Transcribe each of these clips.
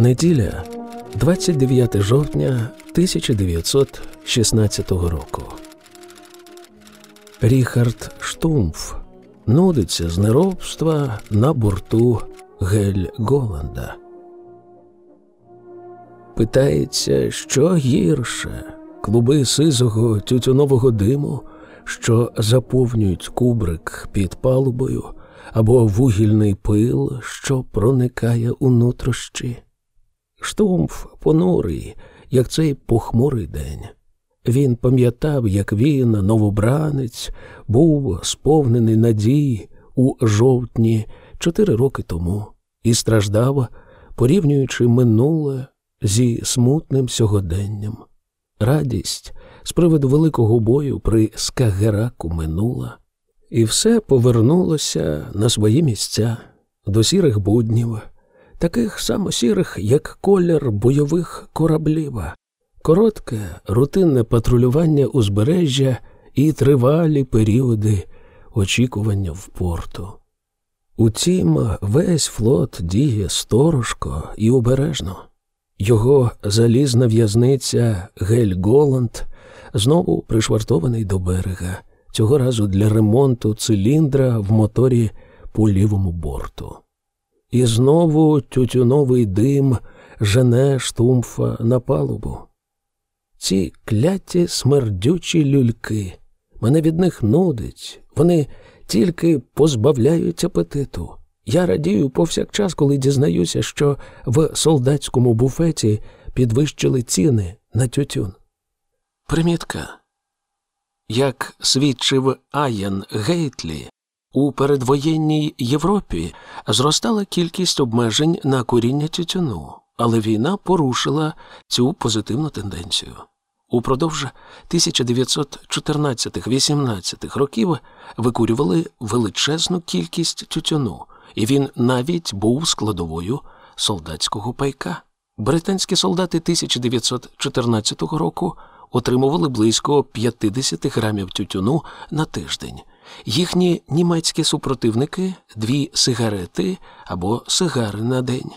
Неділя, 29 жовтня 1916 року. Ріхард Штумф нудиться з неробства на борту Гель Голланда. Питається, що гірше клуби сизого тютюнового диму, що заповнюють кубрик під палубою, або вугільний пил, що проникає у нутрощі. Штумф понурий, як цей похмурий день. Він пам'ятав, як він, новобранець, був сповнений надій у жовтні чотири роки тому і страждав, порівнюючи минуле зі смутним сьогоденням. Радість з приводу великого бою при Скагераку минула, і все повернулося на свої місця до сірих буднів, таких само сірих, як колір бойових кораблів, коротке рутинне патрулювання узбережжя і тривалі періоди очікування в порту. Утім, весь флот діє сторожко і обережно. Його залізна в'язниця Гель Голланд знову пришвартований до берега, цього разу для ремонту циліндра в моторі по лівому борту. І знову тютюновий дим жене штумфа на палубу. Ці кляті смердючі люльки. Мене від них нудить, вони тільки позбавляють апетиту. Я радію повсякчас, коли дізнаюся, що в солдатському буфеті підвищили ціни на тютюн. Примітка. Як свідчив Аян Гейтлі, у передвоєнній Європі зростала кількість обмежень на куріння тютюну, але війна порушила цю позитивну тенденцію. Упродовж 1914-18 років викурювали величезну кількість тютюну, і він навіть був складовою солдатського пайка. Британські солдати 1914 року отримували близько 50 грамів тютюну на тиждень. Їхні німецькі супротивники дві сигарети або сигари на день.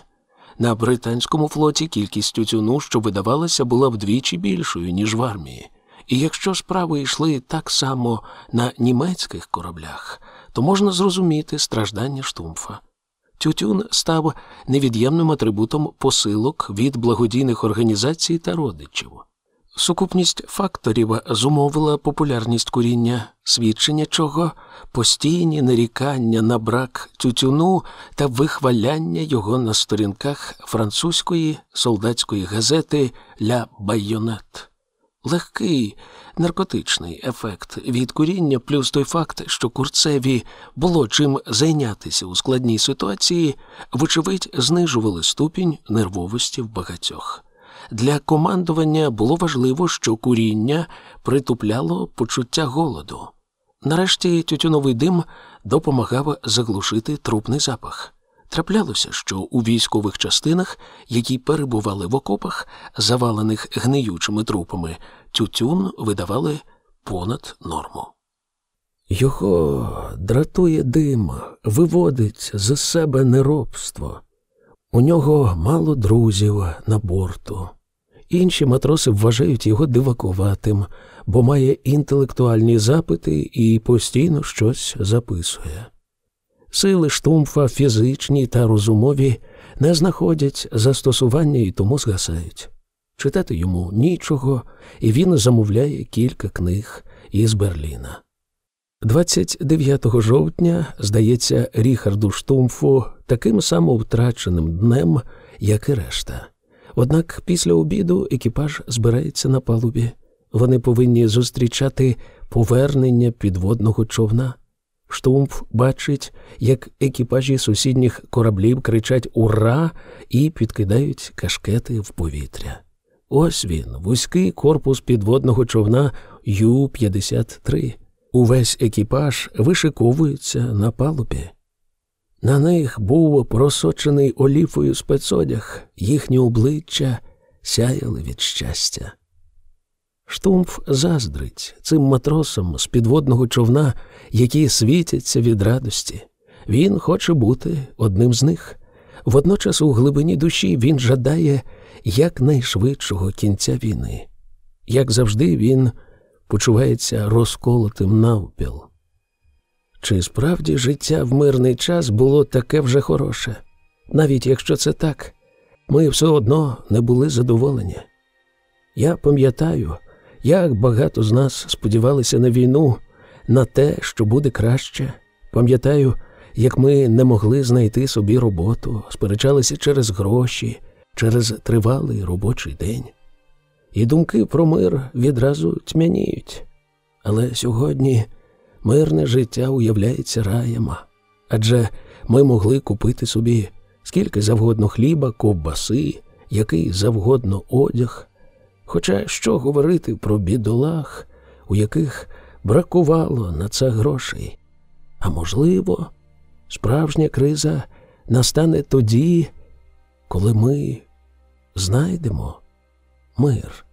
На британському флоті кількість тютюну, що видавалася, була вдвічі більшою, ніж в армії. І якщо справи йшли так само на німецьких кораблях, то можна зрозуміти страждання штумфа. Тютюн став невід'ємним атрибутом посилок від благодійних організацій та родичів. Сукупність факторів зумовила популярність куріння, свідчення чого постійні нарікання на брак тютюну та вихваляння його на сторінках французької солдатської газети Ля Байонет. Легкий наркотичний ефект від куріння, плюс той факт, що курцеві було чим зайнятися у складній ситуації, вочевидь, знижували ступінь нервовості в багатьох. Для командування було важливо, що куріння притупляло почуття голоду. Нарешті тютюновий дим допомагав заглушити трупний запах. Траплялося, що у військових частинах, які перебували в окопах, завалених гниючими трупами, тютюн видавали понад норму. Його дратує дим, виводить з себе неробство. У нього мало друзів на борту. Інші матроси вважають його дивакуватим, бо має інтелектуальні запити і постійно щось записує. Сили штумфа фізичні та розумові не знаходять застосування і тому згасають. Читати йому нічого, і він замовляє кілька книг із Берліна. 29 жовтня, здається, Ріхарду Штумфу таким самовтраченим днем, як і решта. Однак після обіду екіпаж збирається на палубі. Вони повинні зустрічати повернення підводного човна. Штумф бачить, як екіпажі сусідніх кораблів кричать Ура! і підкидають кашкети в повітря. Ось він, вузький корпус підводного човна Ю-53. Увесь екіпаж вишиковується на палубі. На них був просочений оліфою спецодяг, їхні обличчя сяяли від щастя. Штумф заздрить цим матросам з підводного човна, які світяться від радості. Він хоче бути одним з них. Водночас у глибині душі він жадає якнайшвидшого кінця війни. Як завжди, він почувається розколотим навпіл. Чи справді життя в мирний час було таке вже хороше? Навіть якщо це так, ми все одно не були задоволені. Я пам'ятаю, як багато з нас сподівалися на війну, на те, що буде краще. Пам'ятаю, як ми не могли знайти собі роботу, сперечалися через гроші, через тривалий робочий день. І думки про мир відразу тьмяніють. Але сьогодні мирне життя уявляється раєм, адже ми могли купити собі скільки завгодно хліба, ковбаси, який завгодно одяг. Хоча що говорити про бідолах, у яких бракувало на це грошей. А можливо, справжня криза настане тоді, коли ми знайдемо мир.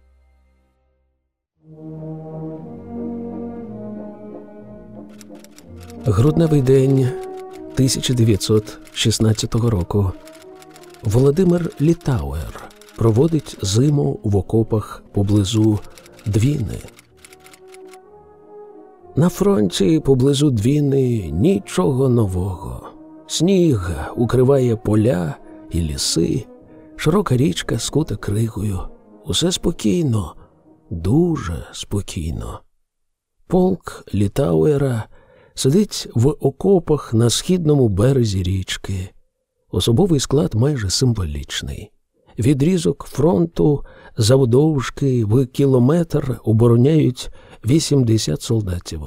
Грудневий день 1916 року. Володимир Літауер проводить зиму в окопах поблизу Двіни. На фронті поблизу Двіни нічого нового. Сніг укриває поля і ліси, широка річка скута кригою. Усе спокійно, дуже спокійно. Полк Літауера сидить в окопах на східному березі річки. Особовий склад майже символічний. Відрізок фронту завдовжки в кілометр обороняють 80 солдатів.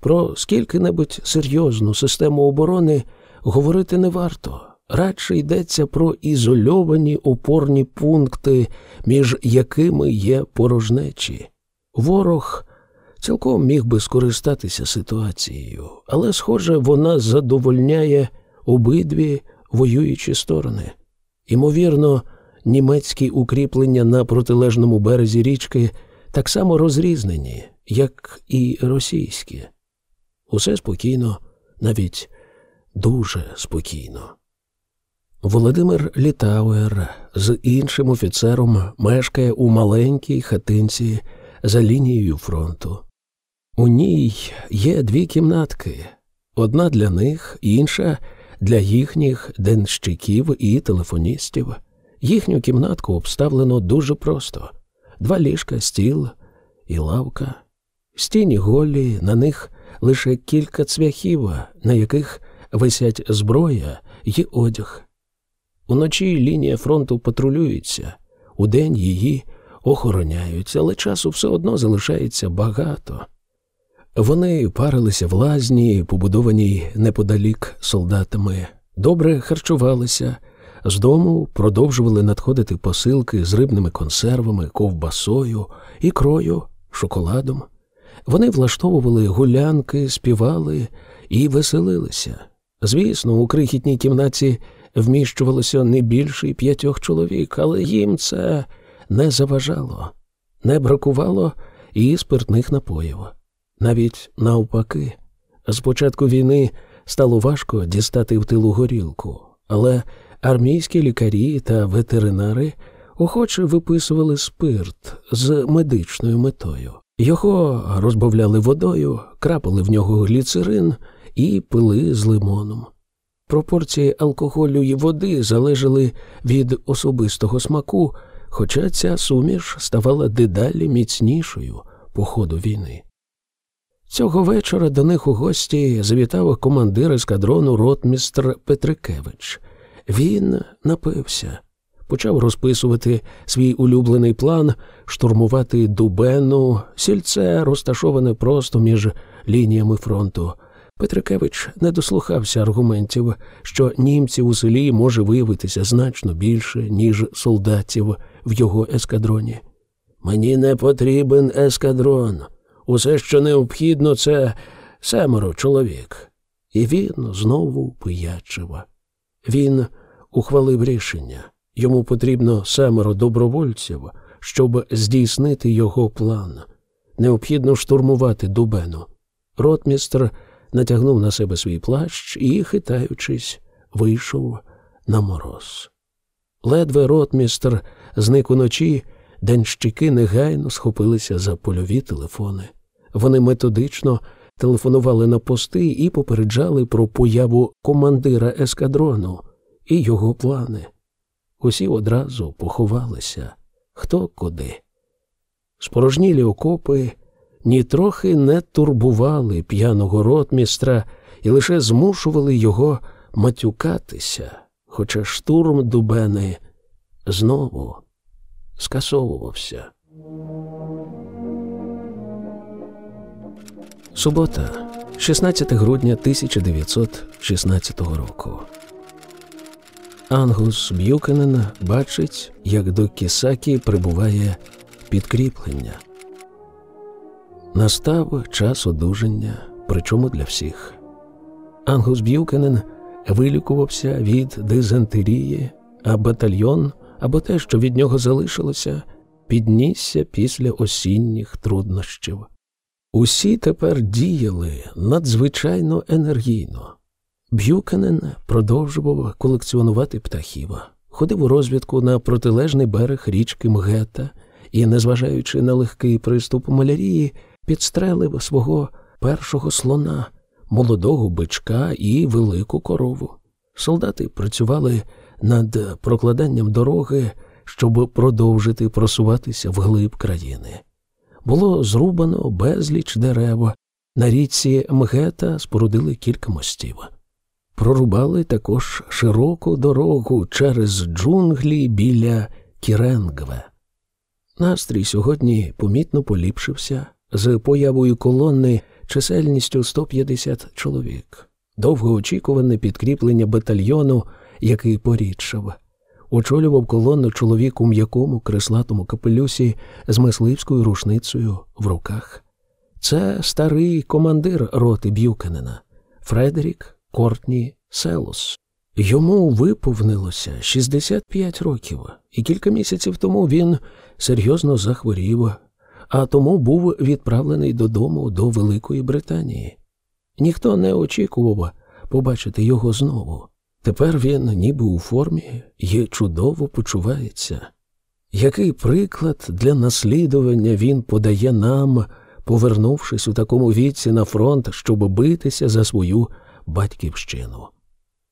Про скільки-небудь серйозну систему оборони говорити не варто. Радше йдеться про ізольовані опорні пункти, між якими є порожнечі. Ворог цілком міг би скористатися ситуацією, але, схоже, вона задовольняє обидві воюючі сторони. Імовірно, німецькі укріплення на протилежному березі річки так само розрізнені, як і російські. Усе спокійно, навіть дуже спокійно. Володимир Літауер з іншим офіцером мешкає у маленькій хатинці за лінією фронту. У ній є дві кімнатки одна для них, інша для їхніх денщиків і телефоністів. Їхню кімнатку обставлено дуже просто два ліжка, стіл і лавка. Стіні голі, на них лише кілька цвяхів, на яких висять зброя і одяг. Уночі лінія фронту патрулюється, удень її охороняють, але часу все одно залишається багато. Вони парилися в лазні, побудованій неподалік солдатами, добре харчувалися, з дому продовжували надходити посилки з рибними консервами, ковбасою, ікрою, шоколадом. Вони влаштовували гулянки, співали і веселилися. Звісно, у крихітній кімнаті вміщувалося не більше п'ятьох чоловік, але їм це не заважало, не бракувало і спиртних напоїв. Навіть навпаки, з початку війни стало важко дістати в тилу горілку, але армійські лікарі та ветеринари охоче виписували спирт з медичною метою. Його розбавляли водою, крапали в нього гліцерин і пили з лимоном. Пропорції алкоголю і води залежали від особистого смаку, хоча ця суміш ставала дедалі міцнішою по ходу війни. Цього вечора до них у гості завітав командир ескадрону ротмістр Петрикевич. Він напився, почав розписувати свій улюблений план штурмувати дубену, сільце розташоване просто між лініями фронту. Петрикевич не дослухався аргументів, що німців у селі може виявитися значно більше, ніж солдатів в його ескадроні. Мені не потрібен ескадрон. Усе, що необхідно, це семеро чоловік. І він знову пиячив. Він ухвалив рішення. Йому потрібно семеро добровольців, щоб здійснити його план. Необхідно штурмувати дубену. Ротмістр натягнув на себе свій плащ і, хитаючись, вийшов на мороз. Ледве ротмістр зник уночі, денщики негайно схопилися за польові телефони. Вони методично телефонували на пости і попереджали про появу командира ескадрону і його плани. Усі одразу поховалися хто куди. Спорожнілі окопи нітрохи не турбували п'яного ротмістра і лише змушували його матюкатися, хоча штурм Дубени знову скасовувався. Субота, 16 грудня 1916 року. Ангус Б'юкенен бачить, як до Кісакі прибуває підкріплення. Настав час одужання, причому для всіх. Ангус Б'юкенен вилікувався від дизентерії, а батальйон або те, що від нього залишилося, піднісся після осінніх труднощів. Усі тепер діяли надзвичайно енергійно. Б'юкенен продовжував колекціонувати птахів, ходив у розвідку на протилежний берег річки Мгета і, незважаючи на легкий приступ малярії, підстрелив свого першого слона, молодого бичка і велику корову. Солдати працювали над прокладанням дороги, щоб продовжити просуватися вглиб країни. Було зрубано безліч дерев. На річці Мгета спорудили кілька мостів. Прорубали також широку дорогу через джунглі біля Кіренгве. Настрій сьогодні помітно поліпшився з появою колони чисельністю 150 чоловік, довгоочікуване підкріплення батальйону, який порідшав. Очолював колонну чоловік у м'якому креслатому капелюсі з мисливською рушницею в руках. Це старий командир роти Б'юкенена Фредерік Кортні Селос. Йому виповнилося 65 років, і кілька місяців тому він серйозно захворів, а тому був відправлений додому до Великої Британії. Ніхто не очікував побачити його знову. Тепер він ніби у формі і чудово почувається. Який приклад для наслідування він подає нам, повернувшись у такому віці на фронт, щоб битися за свою батьківщину?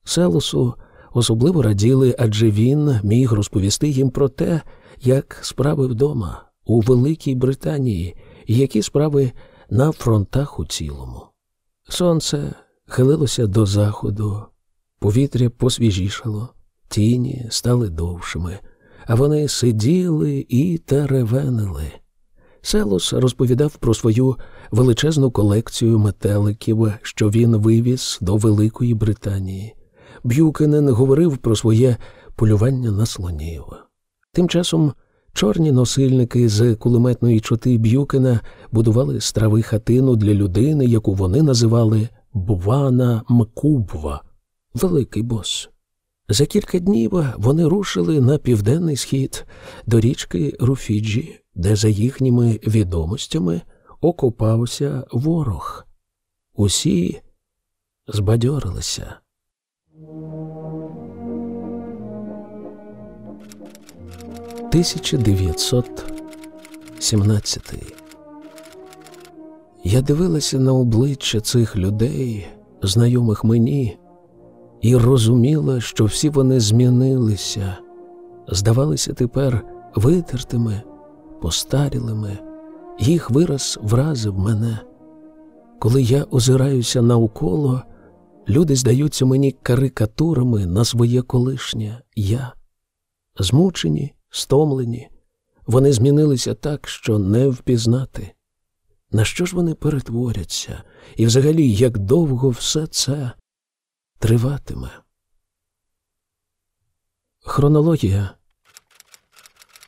Селосу особливо раділи, адже він міг розповісти їм про те, як справи вдома у Великій Британії і які справи на фронтах у цілому. Сонце хилилося до заходу, повітря посвіжішало, тіні стали довшими, а вони сиділи і теревенили. Селос розповідав про свою величезну колекцію метеликів, що він вивіз до Великої Британії. Б'юкенен говорив про своє полювання на слонів. Тим часом чорні носильники з кулеметної чоти Б'юкенена будували з трави хатину для людини, яку вони називали Бвана Мкубва, великий бос. За кілька днів вони рушили на південний схід до річки Руфіджі, де, за їхніми відомостями, окопався ворог. Усі збадьорилися. 1917 Я дивилася на обличчя цих людей, знайомих мені, і розуміла, що всі вони змінилися, здавалися тепер витертими, постарілими. Їх вираз вразив мене. Коли я озираюся навколо, люди здаються мені карикатурами на своє колишнє я, змучені стомлені, вони змінилися так, що не впізнати. На що ж вони перетворяться, і взагалі як довго все це триватиме? Хронологія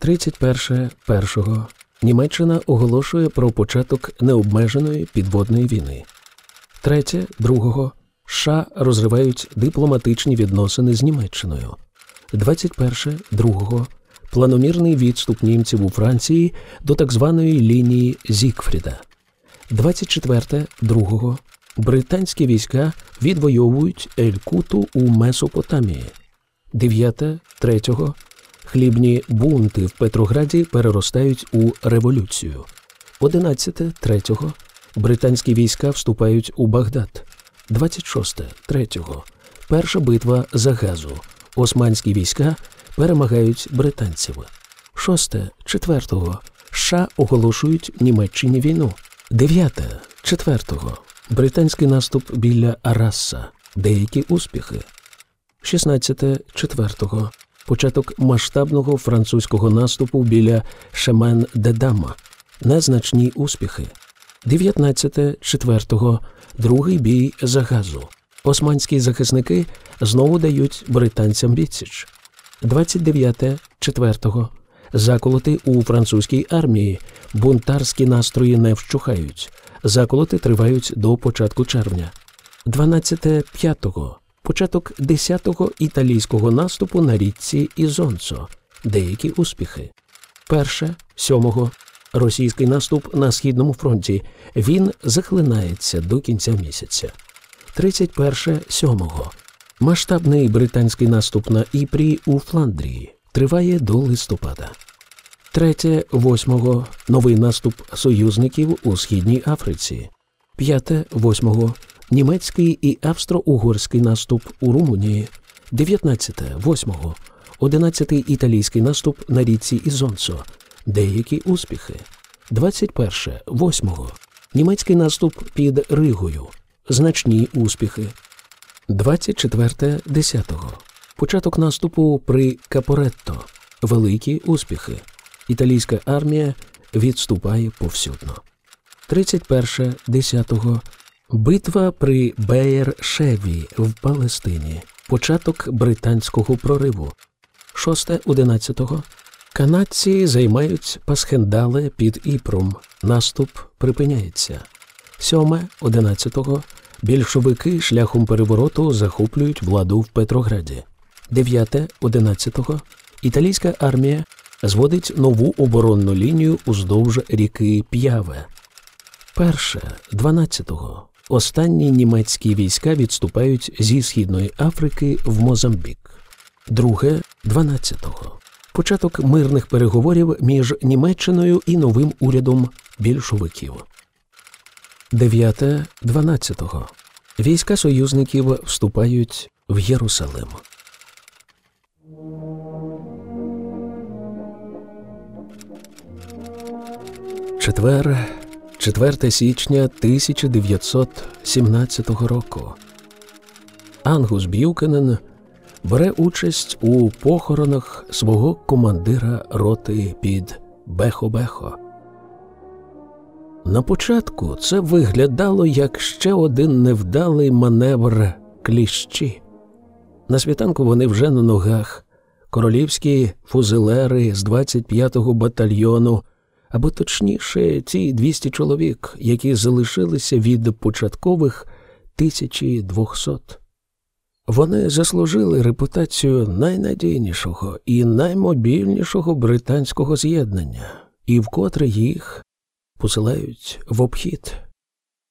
31.1. Німеччина оголошує про початок необмеженої підводної війни. 3.2. США розривають дипломатичні відносини з Німеччиною. 21.2 планомірний відступ німців у Франції до так званої лінії Зікфріда. 24.2. Британські війська відвоюють Ель-Куту у Месопотамії. Дев'яте третього. Хлібні бунти в Петрограді переростають у революцію. Одинадцяте третього. Британські війська вступають у Багдад. 26 третього. Перша битва за газу. Османські війська перемагають британців. 6 четвертого. США оголошують Німеччині війну. 9 четвертого. Британський наступ біля Араса. Деякі успіхи. 16 четвертого. Початок масштабного французького наступу біля Шемен Дедама. Незначні успіхи. 19 четвертого. Другий бій за газу. Османські захисники знову дають британцям відсіч. 29 четвертого. Заколоти у французькій армії. Бунтарські настрої не вщухають. Заколоти тривають до початку червня. 12 п'ятого. Початок 10-го італійського наступу на річці Ізонцо. Деякі успіхи. Перше сьомого. Російський наступ на східному фронті. Він захлинається до кінця місяця. 31 сьомого. Масштабний британський наступ на Іпрі у Фландрії триває до листопада. 3 8 новий наступ союзників у Східній Африці. 5 8 німецький і австро-угорський наступ у Румунії. 19 8 11 італійський наступ на річці Ізонцо. Деякі успіхи. 21 8 німецький наступ під Ригою. Значні успіхи. 24 10 початок наступу при Капоретто. Великі успіхи. Італійська армія відступає повсюдно. 31 10 битва при Беєр Шеві в Палестині. Початок британського прориву. 6 11 канадці займають Пасхендале під Іпром. Наступ припиняється. 7 11 більшовики шляхом перевороту захоплюють владу в Петрограді. 9 11 італійська армія зводить нову оборонну лінію уздовж ріки П'яве. Перше 12-го. Останні німецькі війська відступають зі Східної Африки в Мозамбік. Друге 12-го. Початок мирних переговорів між Німеччиною і новим урядом більшовиків. 9 12-го. Війська союзників вступають в Єрусалим. Четвер, 4 січня 1917 року. Ангус Б'юкенен бере участь у похоронах свого командира роти під Бехо-Бехо. На початку це виглядало як ще один невдалий маневр кліщі. На світанку вони вже на ногах, королівські фузелери з 25-го батальйону, або точніше, ті 200 чоловік, які залишилися від початкових 1200. Вони заслужили репутацію найнадійнішого і наймобільнішого британського з'єднання, і вкотре їх посилають в обхід.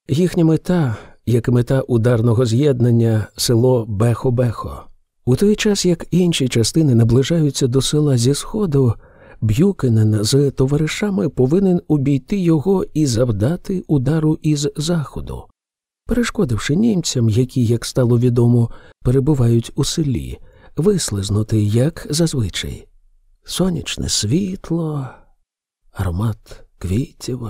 Їхня мета, як мета ударного з'єднання, село Бехо-Бехо. У той час, як інші частини наближаються до села зі сходу, Б'юкенен з товаришами повинен обійти його і завдати удару із заходу, перешкодивши німцям, які, як стало відомо, перебувають у селі, вислизнути, як зазвичай. Сонячне світло, аромат квітів.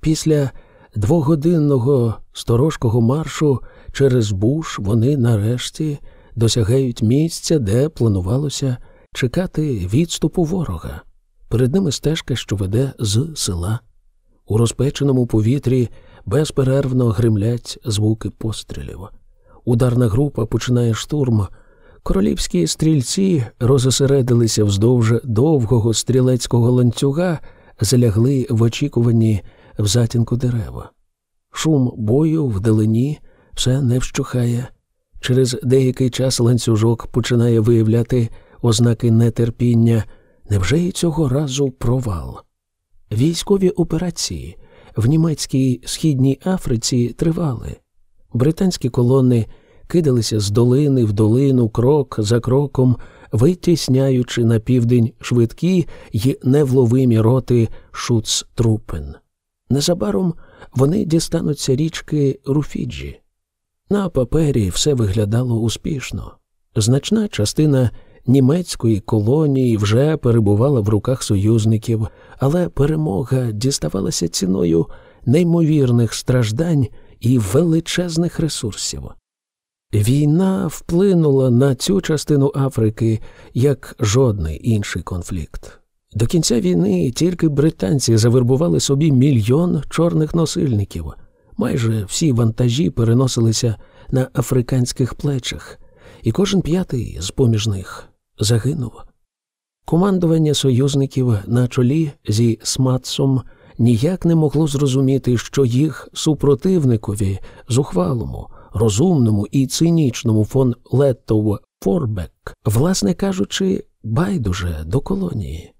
Після двогодинного сторожкого маршу через буш вони нарешті досягають місця, де планувалося чекати відступу ворога. Перед ними стежка, що веде з села. У розпеченому повітрі безперервно гримлять звуки пострілів. Ударна група починає штурм. Королівські стрільці розосередилися вздовж довгого стрілецького ланцюга, залягли в очікуванні в затінку дерева. Шум бою вдалині все не вщухає. Через деякий час ланцюжок починає виявляти ознаки нетерпіння. Невже і цього разу провал? Військові операції в німецькій східній Африці тривали. Британські колони кидалися з долини в долину крок за кроком, витісняючи на південь швидкі й невловимі роти шуцтрупен. Незабаром вони дістануться річки Руфіджі. На папері все виглядало успішно. Значна частина німецької колонії вже перебувала в руках союзників, але перемога діставалася ціною неймовірних страждань і величезних ресурсів. Війна вплинула на цю частину Африки як жодний інший конфлікт. До кінця війни тільки британці завербували собі мільйон чорних носильників. Майже всі вантажі переносилися на африканських плечах, і кожен п'ятий з поміж них загинув. Командування союзників на чолі зі Сматсом ніяк не могло зрозуміти, що їх супротивникові зухвалому, розумному і цинічному фон Леттов Форбек, власне кажучи, байдуже до колонії.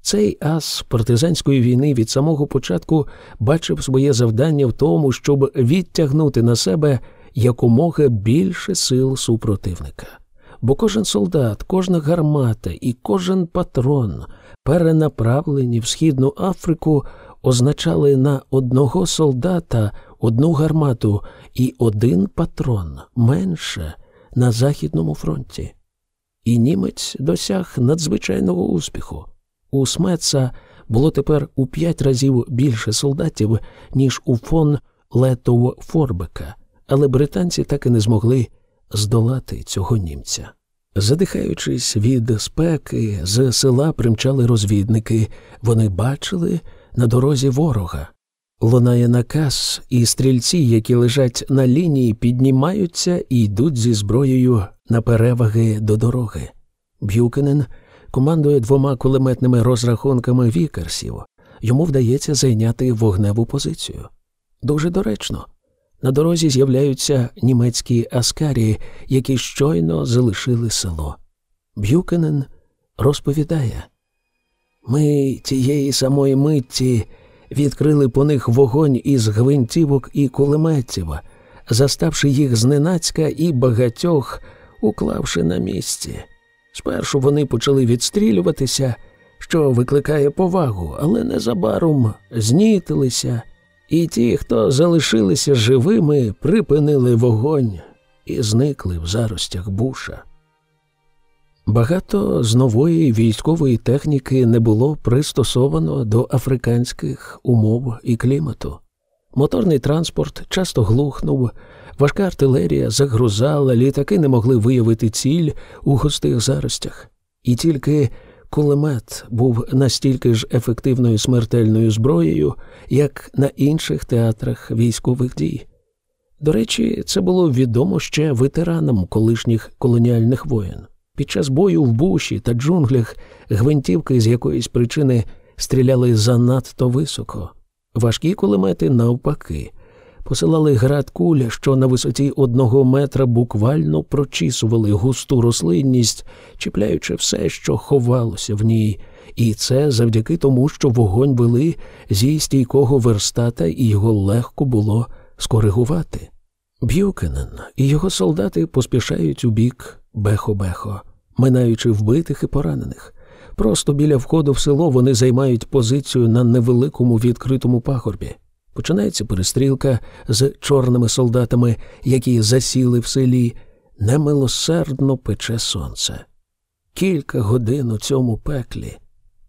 Цей ас партизанської війни від самого початку бачив своє завдання в тому, щоб відтягнути на себе якомога більше сил супротивника. Бо кожен солдат, кожна гармата і кожен патрон, перенаправлені в Східну Африку, означали на одного солдата одну гармату і один патрон менше на Західному фронті. І німець досяг надзвичайного успіху. У Смеца було тепер у п'ять разів більше солдатів, ніж у фон Летов Форбека, але британці так і не змогли здолати цього німця. Задихаючись від спеки, з села примчали розвідники. Вони бачили на дорозі ворога. Лунає наказ, і стрільці, які лежать на лінії, піднімаються і йдуть зі зброєю на переваги до дороги. Б'юкенен командує двома кулеметними розрахунками вікерсів. Йому вдається зайняти вогневу позицію. Дуже доречно. На дорозі з'являються німецькі аскарі, які щойно залишили село. Б'юкенен розповідає ми тієї самої митті відкрили по них вогонь із гвинтівок і кулеметів, заставши їх зненацька і багатьох, уклавши на місці. Спершу вони почали відстрілюватися, що викликає повагу, але незабаром знітилися, і ті, хто залишилися живими, припинили вогонь і зникли в заростях буша. Багато з нової військової техніки не було пристосовано до африканських умов і клімату. Моторний транспорт часто глухнув, важка артилерія загрузала, літаки не могли виявити ціль у густих заростях, і тільки кулемет був настільки ж ефективною смертельною зброєю, як на інших театрах військових дій. До речі, це було відомо ще ветеранам колишніх колоніальних воєн. Під час бою в буші та джунглях гвинтівки з якоїсь причини стріляли занадто високо. Важкі кулемети, навпаки, посилали град куль, що на висоті одного метра буквально прочісували густу рослинність, чіпляючи все, що ховалося в ній, і це завдяки тому, що вогонь вели зі стійкого верстата, і його легко було скоригувати. Б'юкенен і його солдати поспішають у бік бехо-бехо, минаючи вбитих і поранених. Просто біля входу в село вони займають позицію на невеликому відкритому пагорбі. Починається перестрілка з чорними солдатами, які засіли в селі, немилосердно пече сонце. Кілька годин у цьому пеклі.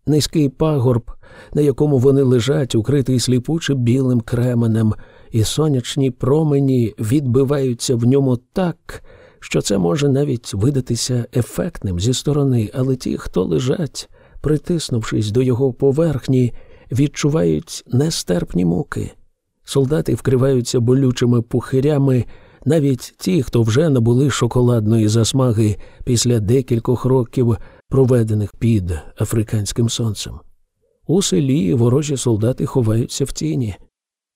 Низький пагорб, на якому вони лежать, укритий сліпуче білим кременем, і сонячні промені відбиваються в ньому так, що це може навіть видатися ефектним зі сторони, але ті, хто лежать, притиснувшись до його поверхні, відчувають нестерпні муки. Солдати вкриваються болючими пухирями, навіть ті, хто вже набули шоколадної засмаги після декількох років, проведених під африканським сонцем. У селі ворожі солдати ховаються в тіні.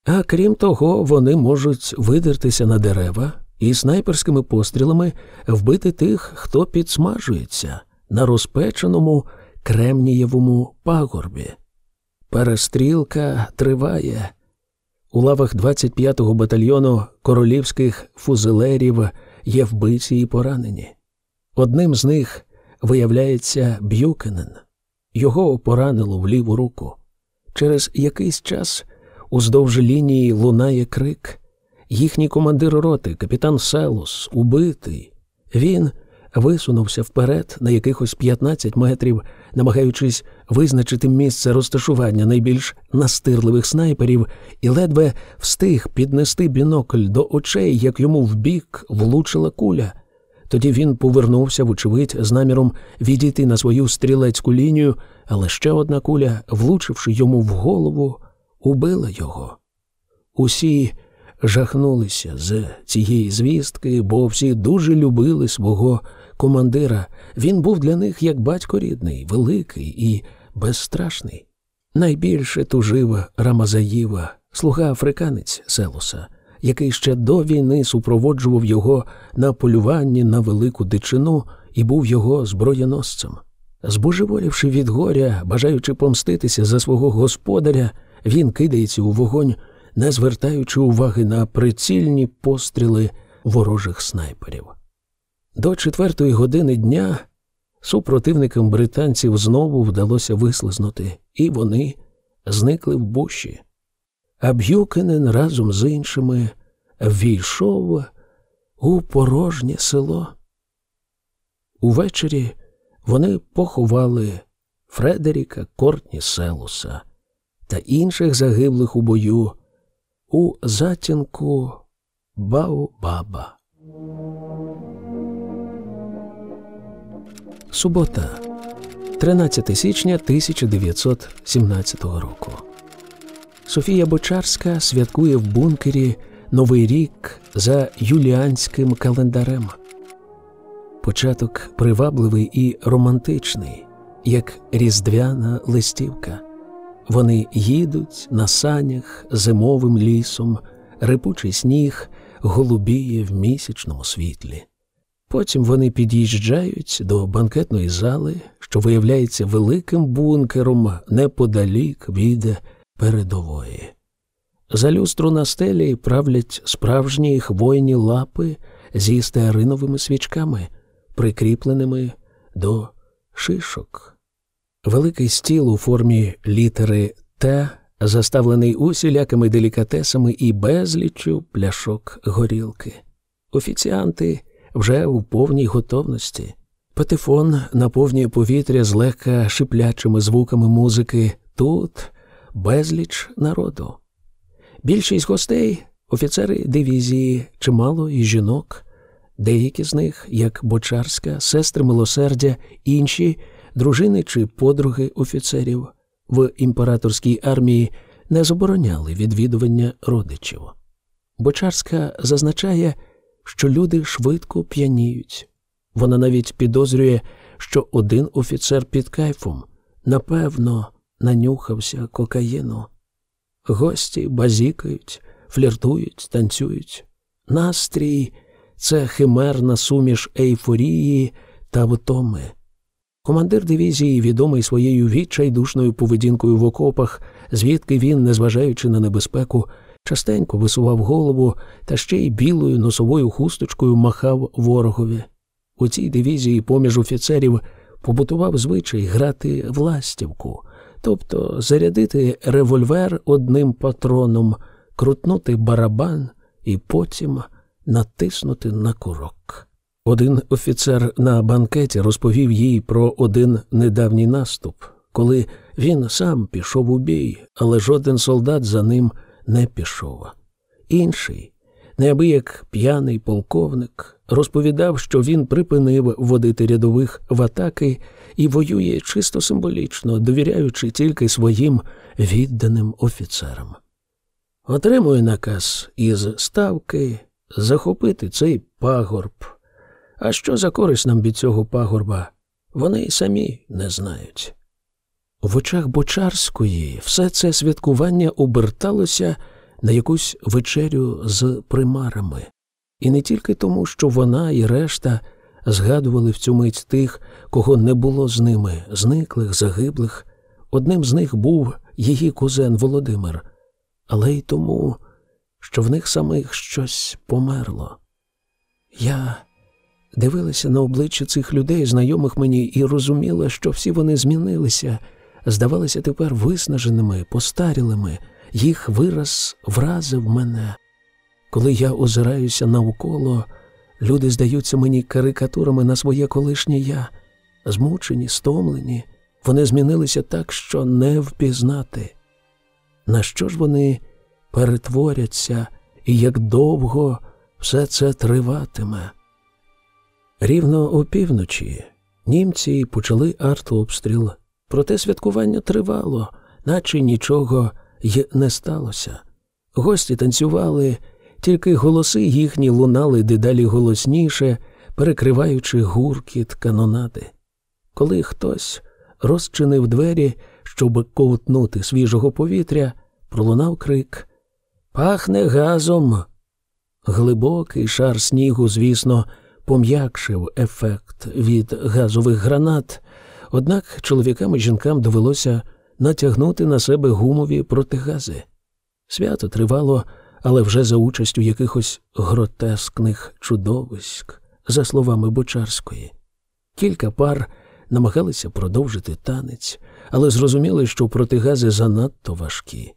А крім того, вони можуть видертися на дерева і снайперськими пострілами вбити тих, хто підсмажується на розпеченому кремнієвому пагорбі. Перестрілка триває. У лавах 25-го батальйону королівських фузелерів є вбиті і поранені. Одним з них виявляється Б'юкенен. Його поранило в ліву руку. Через якийсь час уздовж лінії лунає крик. Їхній командир роти, капітан Селус, убитий. Він висунувся вперед на якихось 15 метрів, намагаючись визначити місце розташування найбільш настирливих снайперів, і ледве встиг піднести бінокль до очей, як йому вбік влучила куля. Тоді він повернувся, вочевидь, з наміром відійти на свою стрілецьку лінію, але ще одна куля, влучивши йому в голову, убила його. Усі жахнулися з цієї звістки, бо всі дуже любили свого командира. Він був для них як батько рідний, великий і безстрашний. Найбільше тужив Рамазаїва, слуга африканець Селуса, який ще до війни супроводжував його на полюванні на велику дичину і був його зброєносцем. Збожеволівши від горя, бажаючи помститися за свого господаря, він кидається у вогонь, не звертаючи уваги на прицільні постріли ворожих снайперів. До четвертої години дня супротивникам британців знову вдалося вислизнути, і вони зникли в буші. А Б'юкенен разом з іншими ввійшов у порожнє село. Увечері вони поховали Фредеріка Кортні Селуса та інших загиблих у бою у затінку Баобаба. Субота, 13 січня 1917 року. Софія Бочарська святкує в бункері Новий рік за юліанським календарем. Початок привабливий і романтичний, як різдвяна листівка. Вони їдуть на санях зимовим лісом, рипучий сніг голубіє в місячному світлі. Потім вони під'їжджають до банкетної зали, що виявляється великим бункером неподалік від передової. За люстру на стелі правлять справжні хвойні лапи зі стеариновими свічками, прикріпленими до шишок. Великий стіл у формі літери Т, заставлений усілякими делікатесами і безліччю пляшок горілки. Офіціанти вже у повній готовності. Патефон наповнює повітря злегка шиплячими звуками музики. Тут безліч народу. Більшість гостей офіцери дивізії, чимало і жінок, деякі з них, як Бочарська, сестри милосердя, інші дружини чи подруги офіцерів в імператорській армії не забороняли відвідування родичів. Бочарська зазначає, що люди швидко п'яніють. Вона навіть підозрює, що один офіцер під кайфом напевно нанюхався кокаїну. Гості базікають, фліртують, танцюють. Настрій це химерна суміш ейфорії та втоми. Командир дивізії, відомий своєю відчайдушною поведінкою в окопах, звідки він, незважаючи на небезпеку, частенько висував голову та ще й білою носовою хусточкою махав ворогові. У цій дивізії поміж офіцерів побутував звичай грати в ластівку, тобто зарядити револьвер одним патроном, крутнути барабан і потім натиснути на курок. Один офіцер на банкеті розповів їй про один недавній наступ, коли він сам пішов у бій, але жоден солдат за ним не пішов. Інший, неабияк п'яний полковник, розповідав, що він припинив водити рядових в атаки і воює чисто символічно, довіряючи тільки своїм відданим офіцерам. Отримує наказ із ставки захопити цей пагорб. А що за користь нам від цього пагорба, вони й самі не знають. В очах Бочарської все це святкування оберталося на якусь вечерю з примарами, і не тільки тому, що вона і решта згадували в цю мить тих, кого не було з ними, зниклих, загиблих. Одним з них був її кузен Володимир, але й тому, що в них самих щось померло. Я дивилася на обличчя цих людей, знайомих мені, і розуміла, що всі вони змінилися, здавалися тепер виснаженими, постарілими, їх вираз вразив мене. Коли я озираюся навколо, люди здаються мені карикатурами на своє колишнє я, змучені, стомлені, вони змінилися так, що не впізнати. На що ж вони перетворяться і як довго все це триватиме? Рівно опівночі німці почали артобстріл, проте святкування тривало, наче нічого й не сталося. Гості танцювали, тільки голоси їхні лунали дедалі голосніше, перекриваючи гуркіт канонади. Коли хтось розчинив двері, щоб ковтнути свіжого повітря, пролунав крик Пахне газом. Глибокий шар снігу, звісно, пом'якшив ефект від газових гранат, однак чоловікам і жінкам довелося натягнути на себе гумові протигази. Свято тривало, але вже за участю якихось гротескних чудовиськ, за словами Бочарської. Кілька пар намагалися продовжити танець, але зрозуміли, що протигази занадто важкі.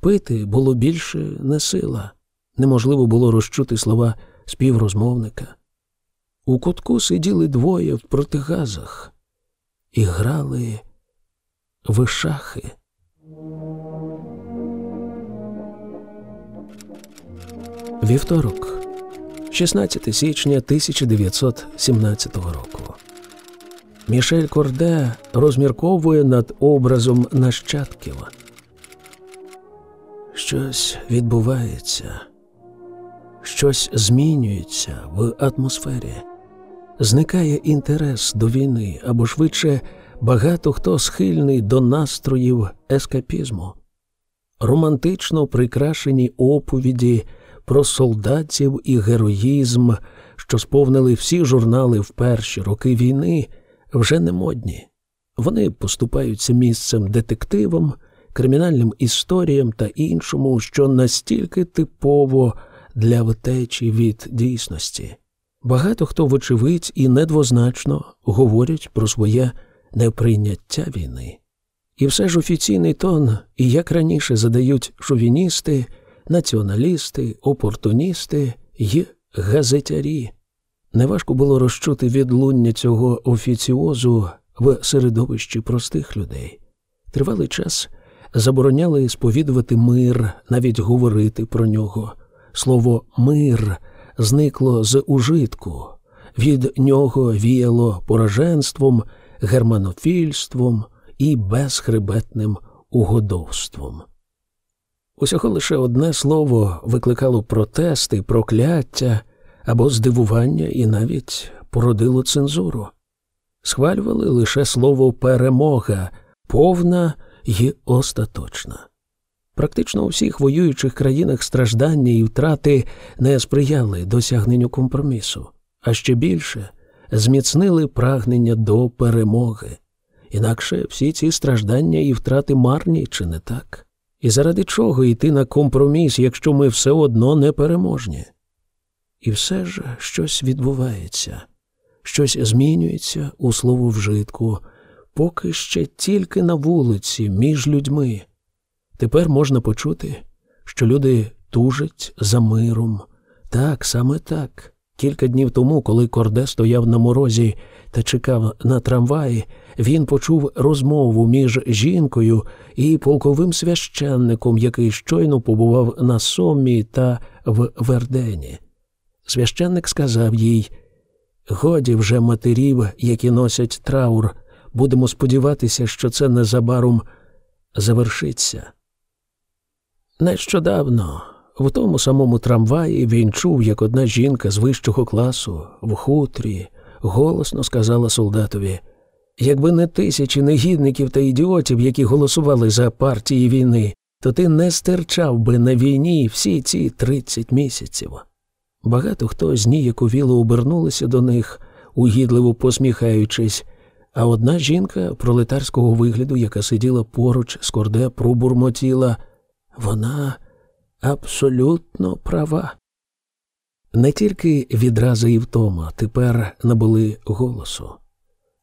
Пити було більше не сила, неможливо було розчути слова співрозмовника. У кутку сиділи двоє в протигазах і грали в шахи. Вівторок, 16 січня 1917 року. Мішель Корде розмірковує над образом нащадків. Щось відбувається, щось змінюється в атмосфері, зникає інтерес до війни або швидше багато хто схильний до настроїв ескапізму, романтично прикрашені оповіді про солдатів і героїзм, що сповнили всі журнали в перші роки війни, вже не модні. Вони поступаються місцем детективам, кримінальним історіям та іншому, що настільки типово для втечі від дійсності. Багато хто, вочевидь, і недвозначно говорять про своє неприйняття війни. І все ж офіційний тон, і як раніше задають шовіністи, націоналісти, опортуністи й газетярі. Неважко було розчути відлуння цього офіціозу в середовищі простих людей. Тривалий час забороняли сповідувати мир, навіть говорити про нього. Слово мир зникло з ужитку, від нього віяло пораженством, германофільством і безхребетним угодовством. Усього лише одне слово викликало протести, прокляття або здивування і навіть породило цензуру. Схвалювали лише слово перемога, повна і остаточна. Практично у всіх воюючих країнах страждання і втрати не сприяли досягненню компромісу, а ще більше зміцнили прагнення до перемоги. Інакше всі ці страждання і втрати марні, чи не так? І заради чого йти на компроміс, якщо ми все одно не переможні? І все ж щось відбувається, щось змінюється у слову вжитку, поки ще тільки на вулиці, між людьми. Тепер можна почути, що люди тужать за миром. Так, саме так. Кілька днів тому, коли Корде стояв на морозі та чекав на трамваї, він почув розмову між жінкою і полковим священником, який щойно побував на Соммі та в Вердені. Священник сказав їй годі вже матерів, які носять траур, будемо сподіватися, що це незабаром завершиться. Нещодавно в тому самому трамваї він чув, як одна жінка з вищого класу в хутрі голосно сказала солдатові якби не тисячі негідників та ідіотів, які голосували за партії війни, то ти не стирчав би на війні всі ці тридцять місяців. Багато хто зніяковіло обернулися до них, угідливо посміхаючись, а одна жінка пролетарського вигляду, яка сиділа поруч з корде, пробурмотіла, вона абсолютно права. Не тільки відраза і втома тепер набули голосу.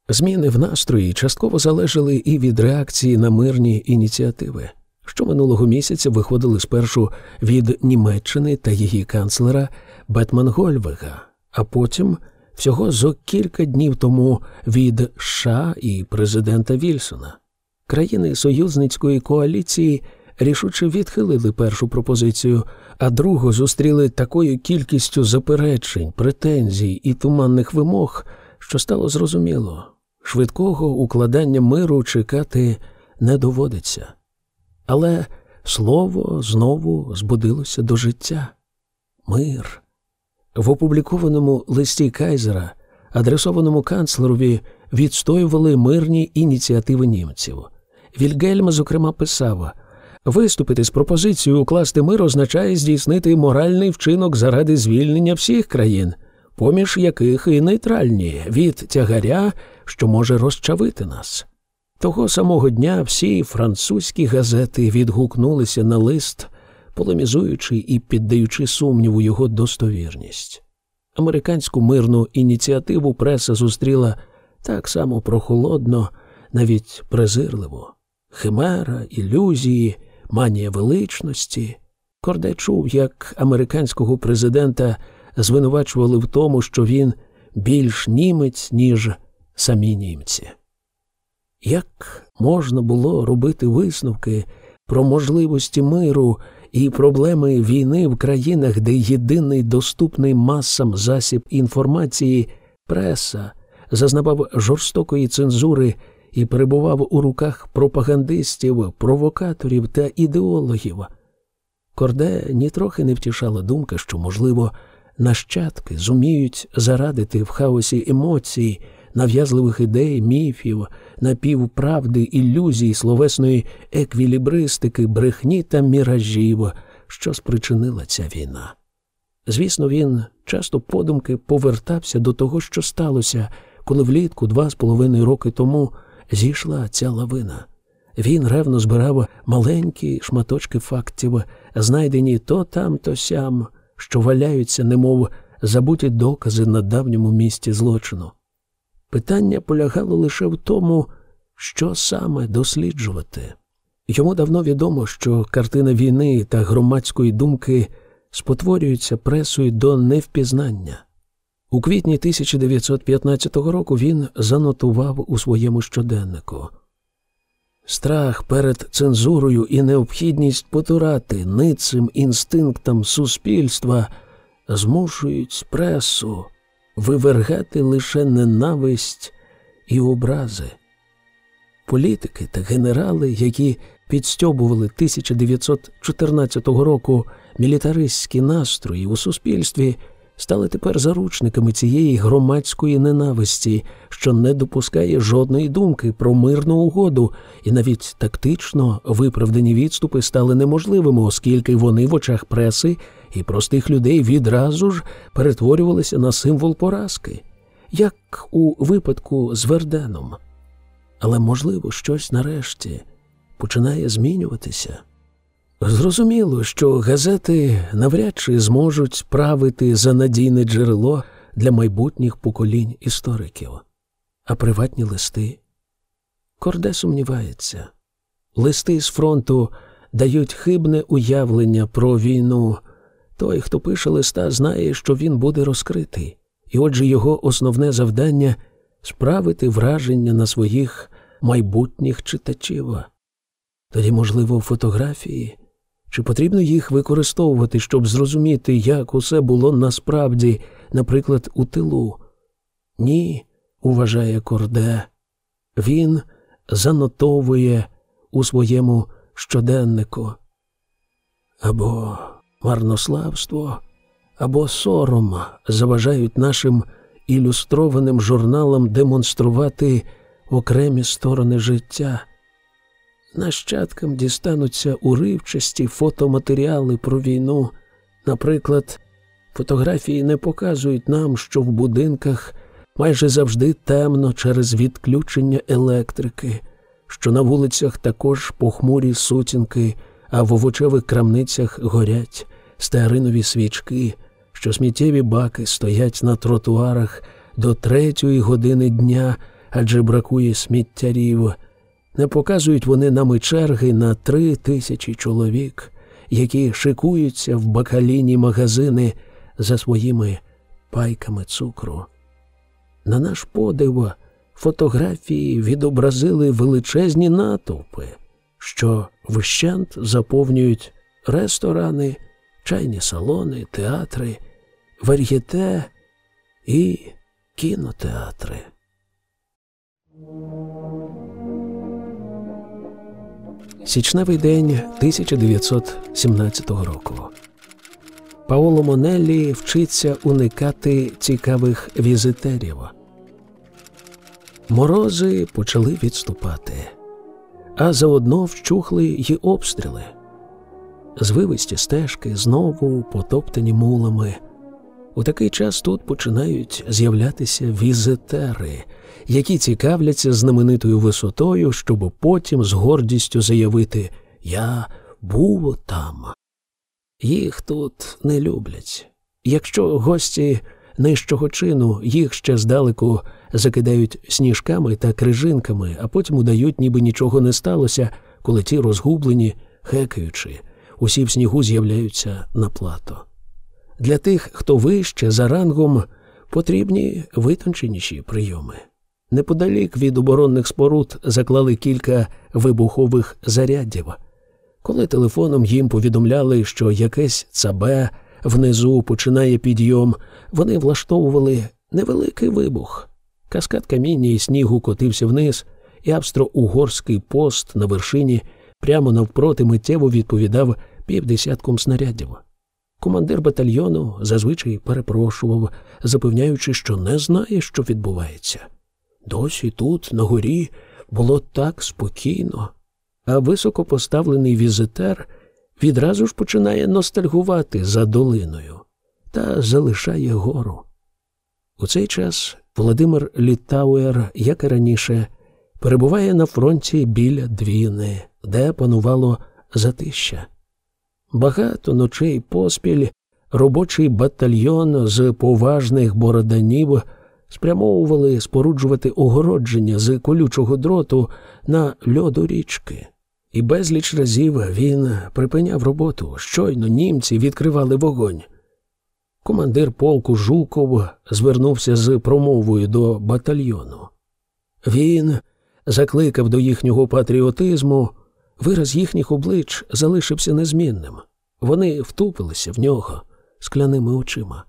Зміни в настрої частково залежали і від реакції на мирні ініціативи, що минулого місяця виходили спершу від Німеччини та її канцлера Бетман Гольвега, а потім всього зо кілька днів тому від США і президента Вільсона. Країни союзницької коаліції рішуче відхилили першу пропозицію, а другу зустріли такою кількістю заперечень, претензій і туманних вимог, що стало зрозуміло, швидкого укладання миру чекати не доводиться. Але слово знову збудилося до життя. Мир. В опублікованому листі Кайзера, адресованому канцлерові, відстоювали мирні ініціативи німців. Вільгельм, зокрема, писав виступити з пропозицією укласти мир означає здійснити моральний вчинок заради звільнення всіх країн, поміж яких і нейтральні від тягаря, що може розчавити нас. Того самого дня всі французькі газети відгукнулися на лист, полемізуючи і піддаючи сумніву його достовірність. Американську мирну ініціативу преса зустріла так само прохолодно, навіть презирливо. Химера, ілюзії, манія величності. Корде чув, як американського президента звинувачували в тому, що він більш німець, ніж самі німці. Як можна було робити висновки про можливості миру і проблеми війни в країнах, де єдиний доступний масам засіб інформації преса зазнавав жорстокої цензури і перебував у руках пропагандистів, провокаторів та ідеологів? Корде нітрохи не втішала думка, що, можливо, нащадки зуміють зарадити в хаосі емоцій нав'язливих ідей, міфів, напівправди, ілюзій, словесної еквілібристики, брехні та міражів, що спричинила ця війна. Звісно, він часто подумки повертався до того, що сталося, коли влітку два з половиною роки тому зійшла ця лавина. Він ревно збирав маленькі шматочки фактів, знайдені то там, то сям, що валяються, немов забуті докази на давньому місці злочину. Питання полягало лише в тому, що саме досліджувати. Йому давно відомо, що картина війни та громадської думки спотворюються пресою до невпізнання. У квітні 1915 року він занотував у своєму щоденнику. Страх перед цензурою і необхідність потурати ницим інстинктам суспільства змушують пресу вивергати лише ненависть і образи. Політики та генерали, які підстьобували 1914 року мілітаристські настрої у суспільстві, стали тепер заручниками цієї громадської ненависті, що не допускає жодної думки про мирну угоду, і навіть тактично виправдані відступи стали неможливими, оскільки вони в очах преси і простих людей відразу ж перетворювалися на символ поразки, як у випадку з Верденом. Але, можливо, щось нарешті починає змінюватися. Зрозуміло, що газети навряд чи зможуть правити за надійне джерело для майбутніх поколінь істориків, а приватні листи. Корде сумнівається, листи з фронту дають хибне уявлення про війну. Той, хто пише листа, знає, що він буде розкритий, і отже, його основне завдання справити враження на своїх майбутніх читачів. Тоді, можливо, фотографії. Чи потрібно їх використовувати, щоб зрозуміти, як усе було насправді, наприклад, у тилу? Ні, уважає Корде. Він занотовує у своєму щоденнику. Або марнославство, або сором заважають нашим ілюстрованим журналам демонструвати окремі сторони життя. Нащадкам дістануться уривчасті фотоматеріали про війну. Наприклад, фотографії не показують нам, що в будинках майже завжди темно через відключення електрики, що на вулицях також похмурі сутінки, а в овочевих крамницях горять стеаринові свічки, що сміттєві баки стоять на тротуарах до третьої години дня, адже бракує сміттярів. Не показують вони нами черги на три тисячі чоловік, які шикуються в бакаліні магазини за своїми пайками цукру. На наш подив, фотографії відобразили величезні натовпи, що вщент заповнюють ресторани, чайні салони, театри, вар'єте і кінотеатри. Січневий день 1917 року. Паоло Монеллі вчиться уникати цікавих візитерів. Морози почали відступати, а заодно вщухли й обстріли. Звивисті стежки знову потоптані мулами. У такий час тут починають з'являтися візитери, які цікавляться знаменитою висотою, щоб потім з гордістю заявити Я був там. Їх тут не люблять. Якщо гості нижчого чину їх ще здалеку закидають сніжками та крижинками, а потім удають, ніби нічого не сталося, коли ті розгублені, хекаючи, усі в снігу з'являються на плато. Для тих, хто вище за рангом, потрібні витонченіші прийоми. Неподалік від оборонних споруд заклали кілька вибухових зарядів. Коли телефоном їм повідомляли, що якесь цабе внизу починає підйом, вони влаштовували невеликий вибух. Каскад каміння і снігу котився вниз, і австро-угорський пост на вершині прямо навпроти миттєво відповідав півдесятком снарядів. Командир батальйону зазвичай перепрошував, запевняючи, що не знає, що відбувається. Досі тут, на горі, було так спокійно, а високопоставлений візитер відразу ж починає ностальгувати за долиною та залишає гору. У цей час Володимир Літауер, як і раніше, перебуває на фронті біля Двіни, де панувало затища. Багато ночей поспіль робочий батальйон з поважних бороданів спрямовували споруджувати огородження з колючого дроту на льоду річки. І безліч разів він припиняв роботу. Щойно німці відкривали вогонь. Командир полку Жуков звернувся з промовою до батальйону. Він закликав до їхнього патріотизму, вираз їхніх облич залишився незмінним. Вони втупилися в нього скляними очима.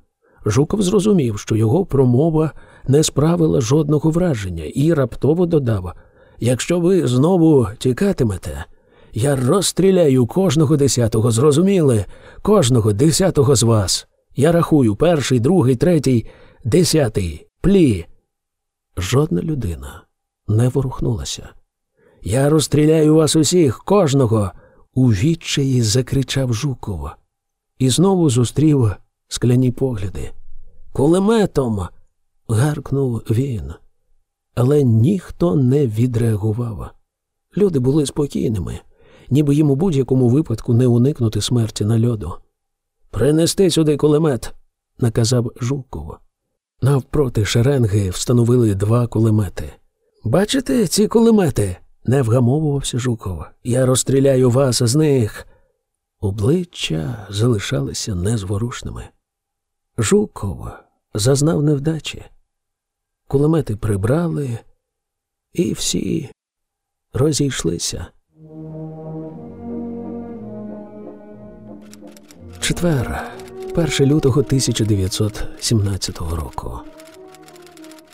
Жуков зрозумів, що його промова не справила жодного враження, і раптово додав Якщо ви знову тікатимете, я розстріляю кожного десятого, зрозуміли, кожного десятого з вас. Я рахую перший, другий, третій, десятий, плі. Жодна людина не ворухнулася. Я розстріляю вас усіх, кожного. у відчаї закричав Жуков. І знову зустрів скляні погляди. Кулеметом. Гаркнув він. Але ніхто не відреагував. Люди були спокійними, ніби їм у будь-якому випадку не уникнути смерті на льоду. Принести сюди кулемет, наказав Жуков. Навпроти шеренги встановили два кулемети. Бачите ці кулемети? не вгамовувався Жуков. Я розстріляю вас з них. Обличчя залишалися незворушними. Жуков зазнав невдачі. Кулемети прибрали, і всі розійшлися. Четвер, 1 лютого 1917 року.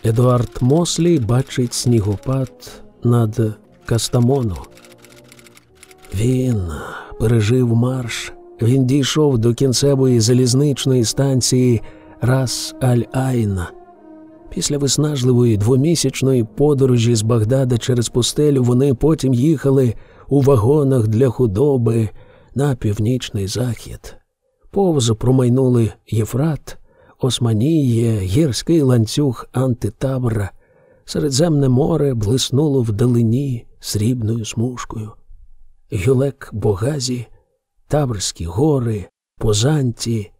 Едуард Мослі бачить снігопад над Кастамону. Він пережив марш, він дійшов до кінцевої залізничної станції Рас Аль Айна. Після виснажливої двомісячної подорожі з Багдада через пустелю вони потім їхали у вагонах для худоби на північний захід. Повз промайнули Єфрат, Османіє, гірський ланцюг Антитавра. Середземне море блиснуло вдалині срібною смужкою. Гюлек Богазі, Таврські гори, Позанті,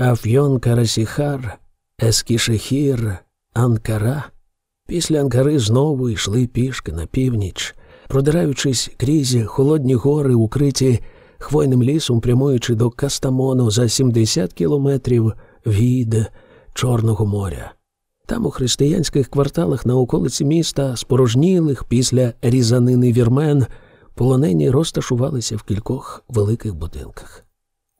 Афйон Карасіхар, Ескішехір, Анкара. Після Анкари знову йшли пішки на північ, продираючись крізь холодні гори, укриті хвойним лісом, прямуючи до Кастамону за 70 кілометрів від Чорного моря. Там, у християнських кварталах на околиці міста, спорожнілих після різанини вірмен, полонені розташувалися в кількох великих будинках.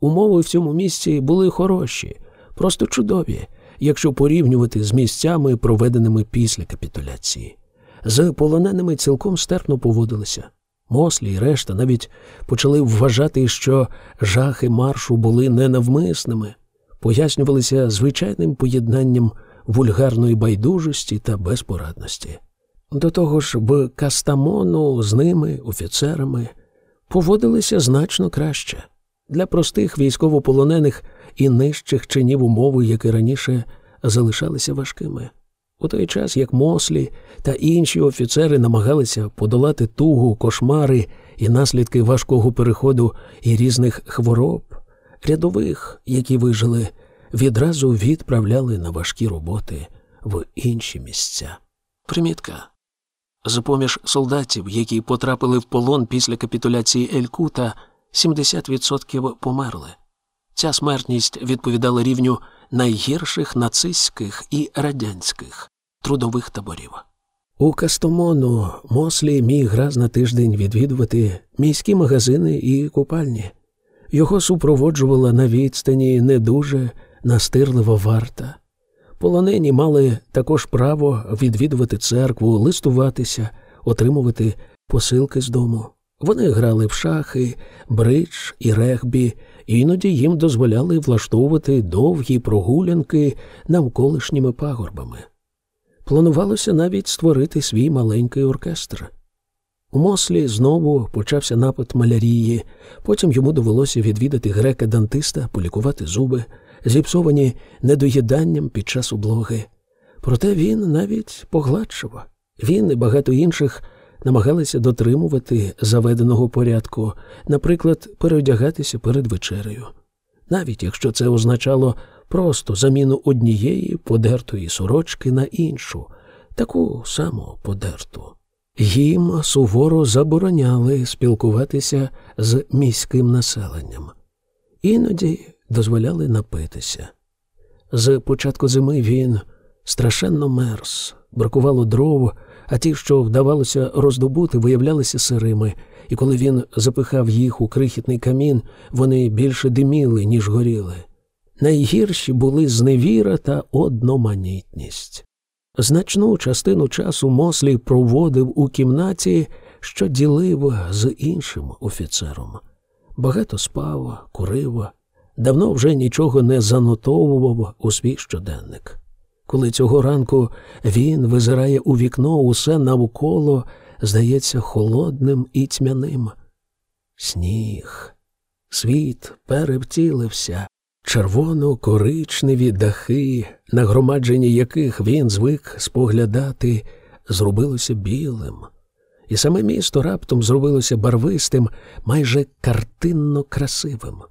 Умови в цьому місці були хороші, просто чудові, якщо порівнювати з місцями, проведеними після капітуляції. З полоненими цілком стерпно поводилися. Мослі і решта навіть почали вважати, що жахи маршу були ненавмисними, пояснювалися звичайним поєднанням вульгарної байдужості та безпорадності. До того ж, в Кастамону з ними, офіцерами, поводилися значно краще. Для простих військовополонених і нижчих чинів умови, які раніше залишалися важкими. У той час, як Мослі та інші офіцери намагалися подолати тугу, кошмари і наслідки важкого переходу і різних хвороб, рядових, які вижили, відразу відправляли на важкі роботи в інші місця. Примітка. З поміж солдатів, які потрапили в полон після капітуляції Елькута, 70% померли. Ця смертність відповідала рівню найгірших нацистських і радянських трудових таборів. У Кастомону Мослі міг раз на тиждень відвідувати міські магазини і купальні. Його супроводжувала на відстані не дуже настирлива варта. Полонені мали також право відвідувати церкву, листуватися, отримувати посилки з дому. Вони грали в шахи, бридж і регбі, іноді їм дозволяли влаштовувати довгі прогулянки навколишніми пагорбами. Планувалося навіть створити свій маленький оркестр. У Мослі знову почався напад малярії, потім йому довелося відвідати грека Дантиста, полікувати зуби, зіпсовані недоїданням під час облоги. Проте він навіть погладшував. Він і багато інших намагалися дотримувати заведеного порядку, наприклад, переодягатися перед вечерею. Навіть якщо це означало просто заміну однієї подертої сорочки на іншу, таку саму подерту. Їм суворо забороняли спілкуватися з міським населенням, іноді дозволяли напитися. З початку зими він страшенно мерз, бракувало дров, а ті, що вдавалося роздобути, виявлялися сирими, і коли він запихав їх у крихітний камін, вони більше диміли, ніж горіли. Найгірші були зневіра та одноманітність. Значну частину часу Мослі проводив у кімнаті, що ділив з іншим офіцером. Багато спав, курив, давно вже нічого не занотовував у свій щоденник. Коли цього ранку він визирає у вікно, усе навколо здається холодним і тьмяним. Сніг, світ перевтілився, червоно-коричневі дахи, нагромаджені яких він звик споглядати, зробилося білим, і саме місто раптом зробилося барвистим, майже картинно красивим.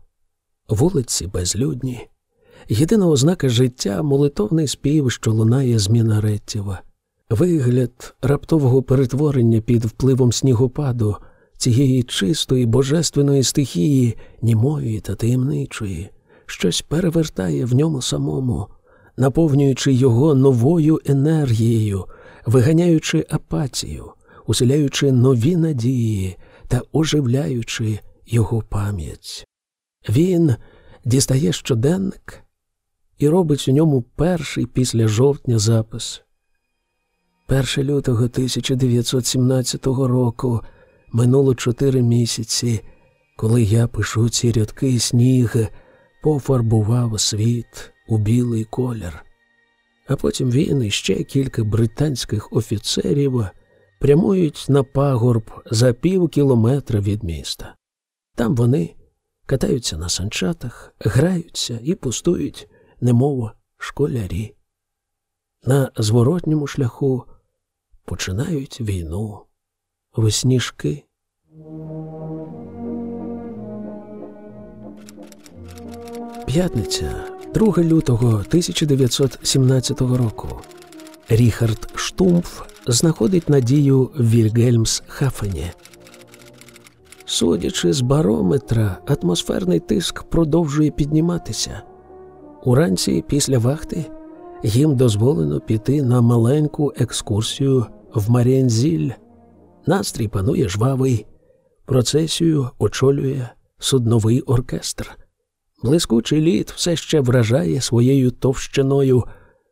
Вулиці безлюдні. Єдина ознака життя молитовний спів, що лунає з мінареттів. Вигляд раптового перетворення під впливом снігопаду, цієї чистої божественної стихії, німої та таємничої, щось перевертає в ньому самому, наповнюючи його новою енергією, виганяючи апатію, усиляючи нові надії та оживляючи його пам'ять. Він дістає щоденник і робить у ньому перший після жовтня запис. 1 лютого 1917 року минуло чотири місяці, коли я пишу ці рядки сніг, пофарбував світ у білий колір. А потім він і ще кілька британських офіцерів прямують на пагорб за пів кілометра від міста. Там вони катаються на санчатах, граються і пустують, немов школярі. На зворотньому шляху починають війну весніжки. П'ятниця 2 лютого 1917 року Ріхард Штумф знаходить надію в Вільгельмс Хафені. Судячи з барометра, атмосферний тиск продовжує підніматися. Уранці після вахти їм дозволено піти на маленьку екскурсію в Маріензіль. Настрій панує жвавий, процесію очолює судновий оркестр. Блискучий лід все ще вражає своєю товщиною.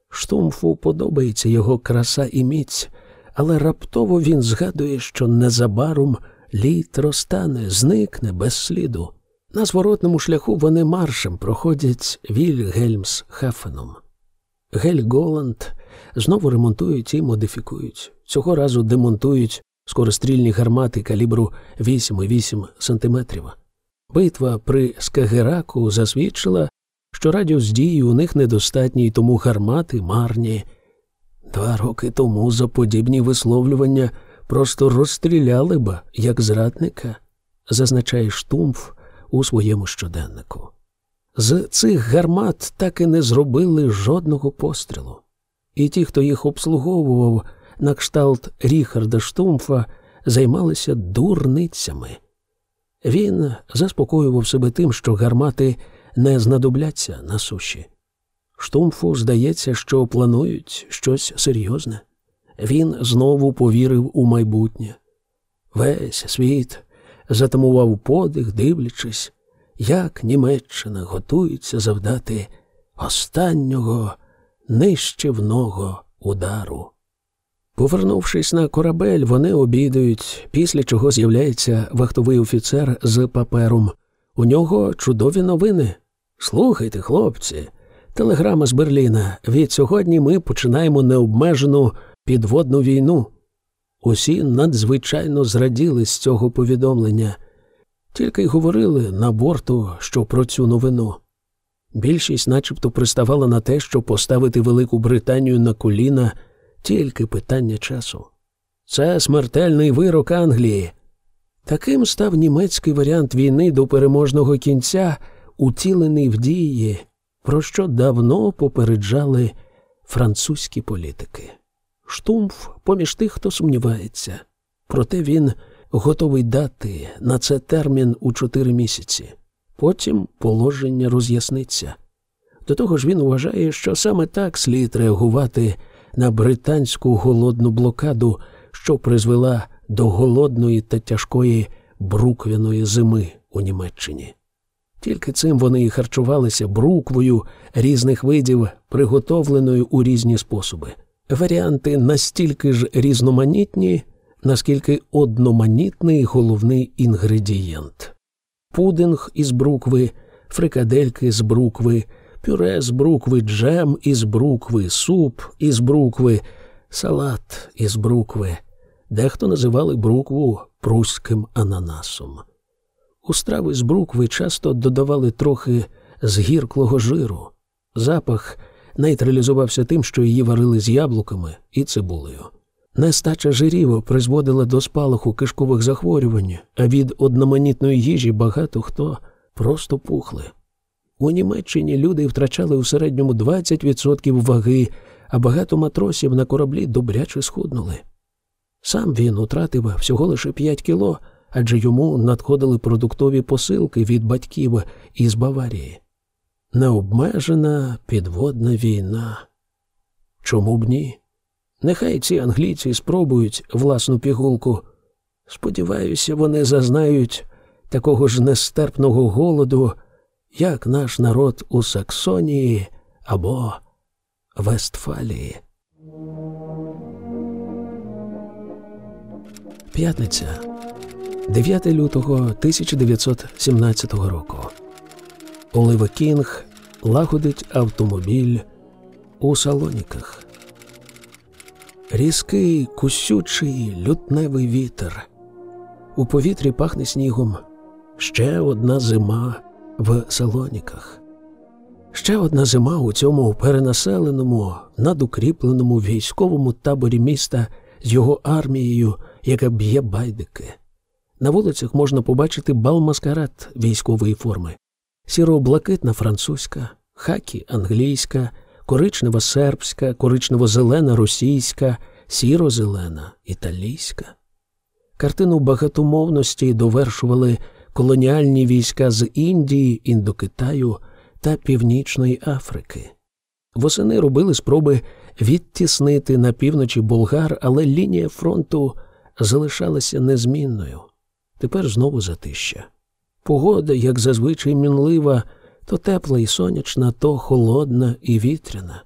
Штумфу подобається його краса і міць, але раптово він згадує, що незабаром лід розтане, зникне без сліду. На зворотному шляху вони маршем проходять Вільгельмс Хафеном. Гель Голланд знову ремонтують і модифікують. Цього разу демонтують скорострільні гармати калібру 8,8 см. Битва при Скагераку засвідчила, що радіус дії у них недостатній, тому гармати марні. Два роки тому за подібні висловлювання просто розстріляли б як зрадника, зазначає штумф у своєму щоденнику. З цих гармат так і не зробили жодного пострілу. І ті, хто їх обслуговував на кшталт Ріхарда Штумфа, займалися дурницями. Він заспокоював себе тим, що гармати не знадобляться на суші. Штумфу здається, що планують щось серйозне. Він знову повірив у майбутнє. Весь світ затамував подих, дивлячись, як Німеччина готується завдати останнього нищівного удару. Повернувшись на корабель, вони обідають, після чого з'являється вахтовий офіцер з папером. У нього чудові новини. Слухайте, хлопці, телеграма з Берліна. Від сьогодні ми починаємо необмежену підводну війну. Усі надзвичайно зраділи з цього повідомлення, тільки й говорили на борту, що про цю новину. Більшість начебто приставала на те, щоб поставити Велику Британію на коліна тільки питання часу. Це смертельний вирок Англії. Таким став німецький варіант війни до переможного кінця, утілений в дії, про що давно попереджали французькі політики. Штумф поміж тих, хто сумнівається, проте він готовий дати на це термін у чотири місяці. Потім положення роз'ясниться. До того ж він вважає, що саме так слід реагувати на британську голодну блокаду, що призвела до голодної та тяжкої бруквяної зими у Німеччині. Тільки цим вони і харчувалися бруквою різних видів, приготовленою у різні способи. Варіанти настільки ж різноманітні, наскільки одноманітний головний інгредієнт пудинг із брукви, фрикадельки з брукви, пюре з брукви, джем із брукви, суп із брукви, салат із брукви. Дехто називали брукву пруським ананасом. У страви з брукви часто додавали трохи згірклого жиру. Запах нейтралізувався тим, що її варили з яблуками і цибулею. Нестача жирів призводила до спалаху кишкових захворювань, а від одноманітної їжі багато хто просто пухли. У Німеччині люди втрачали у середньому 20% ваги, а багато матросів на кораблі добряче схуднули. Сам він утратив всього лише 5 кіло, адже йому надходили продуктові посилки від батьків із Баварії. Необмежена підводна війна. Чому б ні? Нехай ці англійці спробують власну пігулку. Сподіваюся, вони зазнають такого ж нестерпного голоду, як наш народ у Саксонії або Вестфалії. П'ятниця 9 лютого 1917 року. Олива Кінг лагодить автомобіль у Салоніках. Різкий, кусючий лютневий вітер. У повітрі пахне снігом. Ще одна зима в Салоніках. Ще одна зима у цьому перенаселеному, надукріпленому військовому таборі міста з його армією, яка б'є байдики. На вулицях можна побачити бал маскарад військової форми, сіро-блакитна французька, хакі англійська, коричнева сербська, коричнево-зелена російська, сіро-зелена італійська. Картину багатомовності довершували колоніальні війська з Індії, Індокитаю та Північної Африки. Восени робили спроби відтіснити на півночі болгар, але лінія фронту залишалася незмінною. Тепер знову затища. Погода, як зазвичай мінлива, то тепла і сонячна, то холодна і вітряна.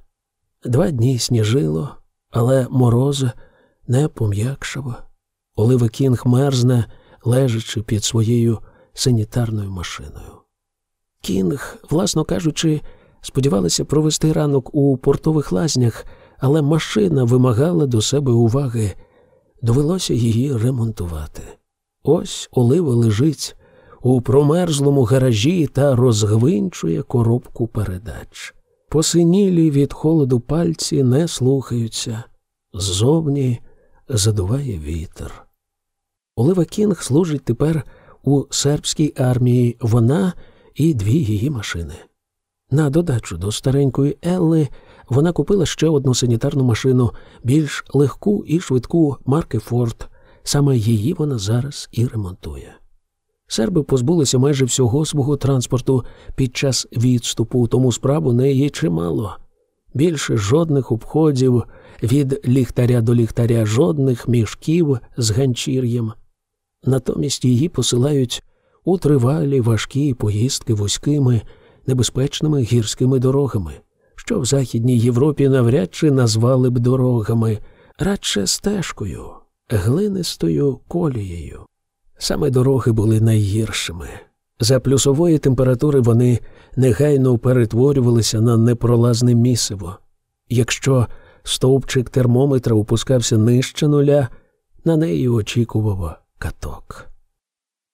Два дні сніжило, але мороз не пом'якшав. Олива Кінг мерзне, лежачи під своєю санітарною машиною. Кінг, власно кажучи, сподівалася провести ранок у портових лазнях, але машина вимагала до себе уваги. Довелося її ремонтувати. Ось олива лежить у промерзлому гаражі та розгвинчує коробку передач. Посинілі від холоду пальці не слухаються. Ззовні задуває вітер. Олива Кінг служить тепер у сербській армії вона і дві її машини. На додачу до старенької Елли вона купила ще одну санітарну машину, більш легку і швидку марки Форд. Саме її вона зараз і ремонтує. Серби позбулися майже всього свого транспорту під час відступу, тому справу неї чимало. Більше жодних обходів від ліхтаря до ліхтаря, жодних мішків з ганчір'єм. Натомість її посилають у тривалі важкі поїздки вузькими, небезпечними гірськими дорогами, що в Західній Європі навряд чи назвали б дорогами, радше стежкою, глинистою колією. Саме дороги були найгіршими. За плюсової температури вони негайно перетворювалися на непролазне місиво. Якщо стовпчик термометра опускався нижче нуля, на неї очікував каток.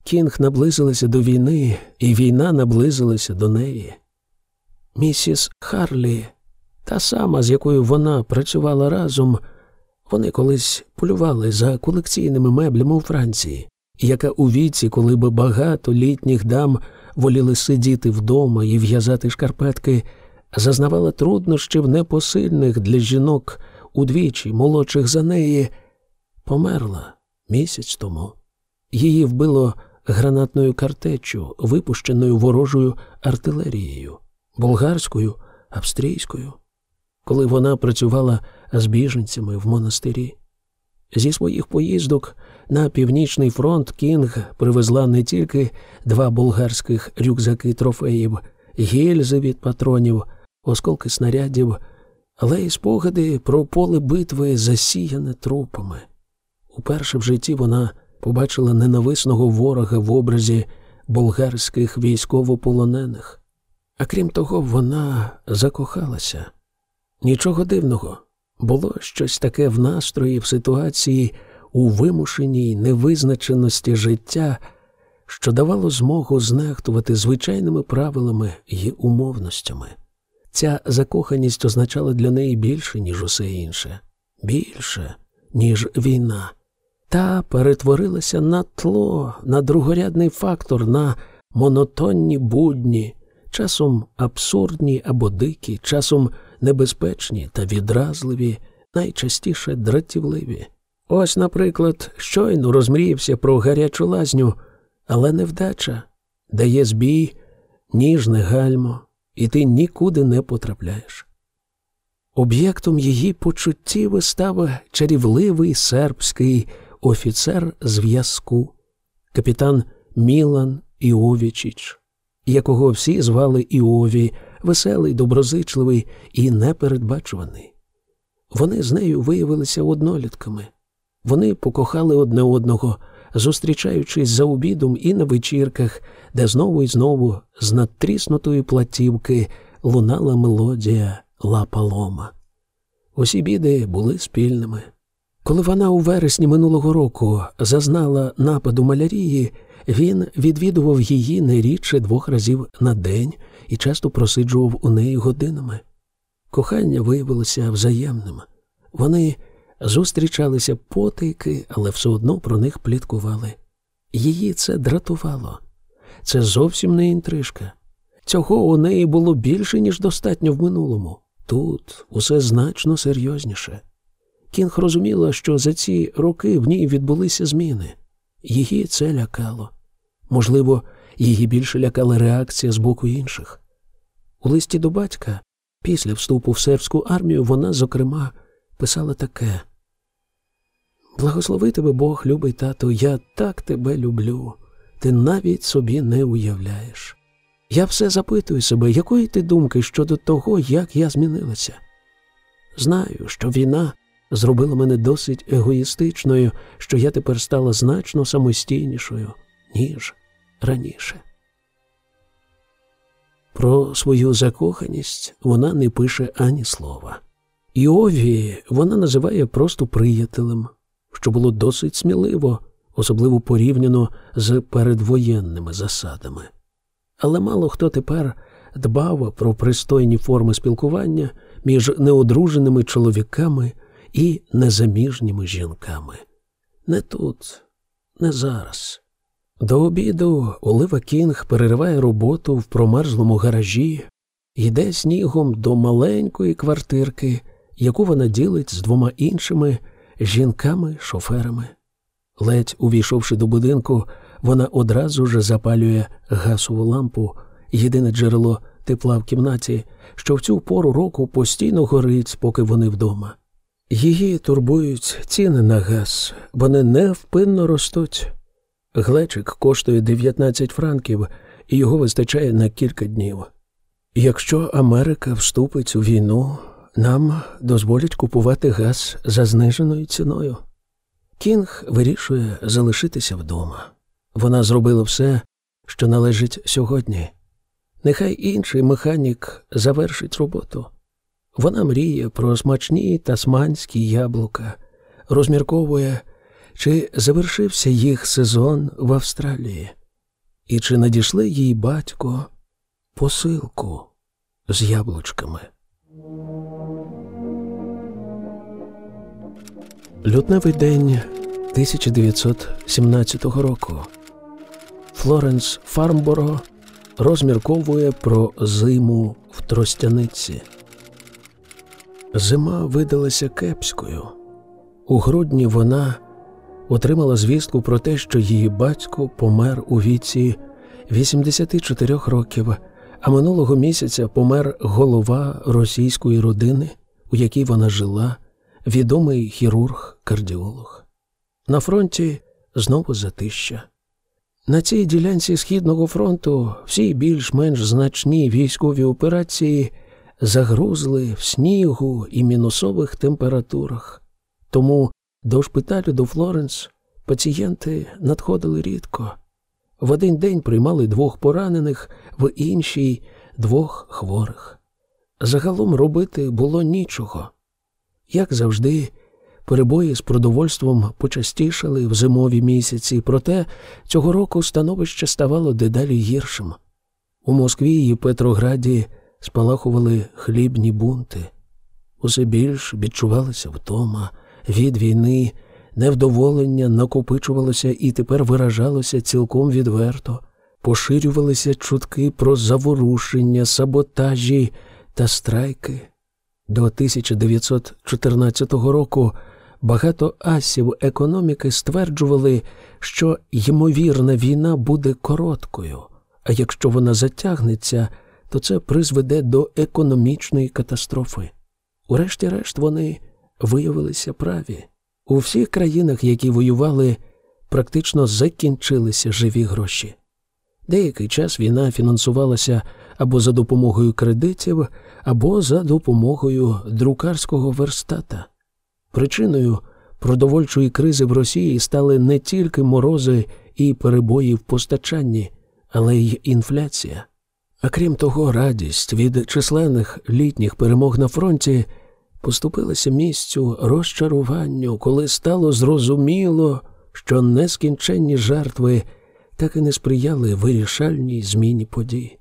Кінг наблизилася до війни, і війна наблизилася до неї. Місіс Харлі, та сама, з якою вона працювала разом, вони колись полювали за колекційними меблями у Франції, яка у віці, коли би багато літніх дам воліли сидіти вдома і в'язати шкарпетки, зазнавала труднощів непосильних для жінок удвічі молодших за неї, померла місяць тому. Її вбило гранатною картечю, випущеною ворожою артилерією, болгарською, австрійською, коли вона працювала з біженцями в монастирі. Зі своїх поїздок на північний фронт Кінг привезла не тільки два болгарських рюкзаки трофеїв, гільзи від патронів, осколки снарядів, але й спогади про поле битви, засіяне трупами. Уперше в житті вона побачила ненависного ворога в образі болгарських військовополонених. А крім того, вона закохалася. Нічого дивного, було щось таке в настрої, в ситуації, у вимушеній невизначеності життя, що давало змогу знехтувати звичайними правилами і умовностями. Ця закоханість означала для неї більше, ніж усе інше, більше, ніж війна та перетворилася на тло, на другорядний фактор, на монотонні будні, часом абсурдні або дикі, часом небезпечні та відразливі, найчастіше дратівливі. Ось, наприклад, щойно розмріявся про гарячу лазню, але невдача дає збій, ніжне гальмо, і ти нікуди не потрапляєш. Об'єктом її почуттів став чарівливий сербський офіцер зв'язку, капітан Мілан Іовічіч, якого всі звали Іові, веселий, доброзичливий і непередбачуваний. Вони з нею виявилися однолітками. Вони покохали одне одного, зустрічаючись за обідом і на вечірках, де знову і знову з надтріснутої платівки лунала мелодія Ла Палома. Усі біди були спільними. Коли вона у вересні минулого року зазнала нападу малярії, він відвідував її не рідше двох разів на день і часто просиджував у неї годинами. Кохання виявилося взаємним. Вони зустрічалися потайки, але все одно про них пліткували. Її це дратувало. Це зовсім не інтрижка. Цього у неї було більше, ніж достатньо в минулому. Тут усе значно серйозніше. Кінг розуміла, що за ці роки в ній відбулися зміни. Її це лякало. Можливо, її більше лякала реакція з боку інших. У листі до батька, після вступу в сербську армію, вона, зокрема, писала таке: Благослови тебе Бог, любий тато, я так тебе люблю, ти навіть собі не уявляєш. Я все запитую себе, якої ти думки щодо того, як я змінилася. Знаю, що війна зробила мене досить егоїстичною, що я тепер стала значно самостійнішою, ніж раніше. Про свою закоханість вона не пише ані слова. Іові вона називає просто приятелем, що було досить сміливо, особливо порівняно з передвоєнними засадами. Але мало хто тепер дбав про пристойні форми спілкування між неодруженими чоловіками і незаміжніми жінками. Не тут, не зараз. До обіду Олива Кінг перериває роботу в промерзлому гаражі, йде снігом до маленької квартирки, яку вона ділить з двома іншими жінками-шоферами. Ледь увійшовши до будинку, вона одразу ж запалює гасову лампу, єдине джерело тепла в кімнаті, що в цю пору року постійно горить, поки вони вдома. Її турбують ціни на газ, вони невпинно ростуть. Глечик коштує 19 франків, і його вистачає на кілька днів. Якщо Америка вступить у війну, нам дозволять купувати газ за зниженою ціною. Кінг вирішує залишитися вдома. Вона зробила все, що належить сьогодні. Нехай інший механік завершить роботу. Вона мріє про смачні тасманські яблука, розмірковує, чи завершився їх сезон в Австралії, і чи надійшли їй батько посилку з яблучками. Лютневий день 1917 року. Флоренс Фармборо розмірковує про зиму в Тростяниці. Зима видалася кепською. У грудні вона отримала звістку про те, що її батько помер у віці 84 років, а минулого місяця помер голова російської родини, у якій вона жила, відомий хірург-кардіолог. На фронті знову затища. На цій ділянці Східного фронту всі більш-менш значні військові операції загрузли в снігу і мінусових температурах. Тому до шпиталю до Флоренс пацієнти надходили рідко. В один день приймали двох поранених, в інший двох хворих. Загалом робити було нічого. Як завжди, перебої з продовольством почастішали в зимові місяці, проте цього року становище ставало дедалі гіршим. У Москві і Петрограді спалахували хлібні бунти. Усе більш відчувалася втома від війни, невдоволення накопичувалося і тепер виражалося цілком відверто, поширювалися чутки про заворушення, саботажі та страйки. До 1914 року багато асів економіки стверджували, що ймовірна війна буде короткою, а якщо вона затягнеться, то це призведе до економічної катастрофи. Урешті-решт вони виявилися праві. У всіх країнах, які воювали, практично закінчилися живі гроші. Деякий час війна фінансувалася або за допомогою кредитів, або за допомогою друкарського верстата. Причиною продовольчої кризи в Росії стали не тільки морози і перебої в постачанні, але й інфляція. А крім того, радість від численних літніх перемог на фронті поступилася місцю розчаруванню, коли стало зрозуміло, що нескінченні жертви так і не сприяли вирішальній зміні подій.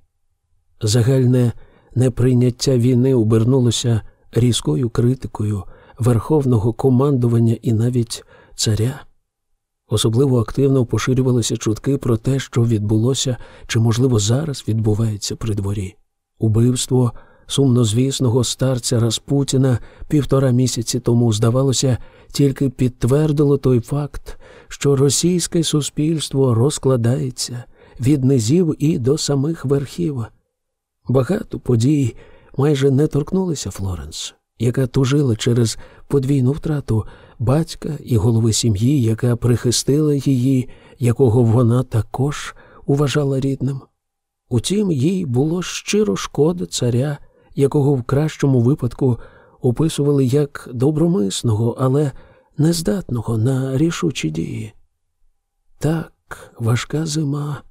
Загальне неприйняття війни обернулося різкою критикою верховного командування і навіть царя. Особливо активно поширювалися чутки про те, що відбулося чи, можливо, зараз відбувається при дворі. Убивство сумнозвісного старця Распутіна півтора місяці тому, здавалося, тільки підтвердило той факт, що російське суспільство розкладається від низів і до самих верхів. Багато подій майже не торкнулися Флоренс, яка тужила через подвійну втрату батька і голови сім'ї, яка прихистила її, якого вона також уважала рідним. Утім, їй було щиро шкода царя, якого в кращому випадку описували як добромисного, але нездатного на рішучі дії. Так, важка зима,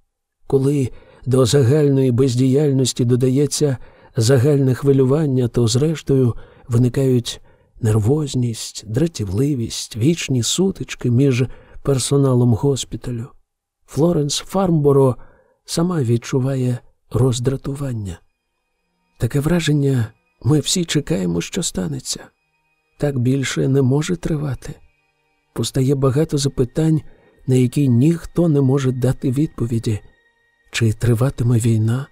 коли до загальної бездіяльності додається загальне хвилювання, то, зрештою, виникають нервозність, дратівливість, вічні сутички між персоналом госпіталю. Флоренс Фармборо сама відчуває роздратування. Таке враження ми всі чекаємо, що станеться. Так більше не може тривати. Постає багато запитань, на які ніхто не може дати відповіді, чи триватиме війна,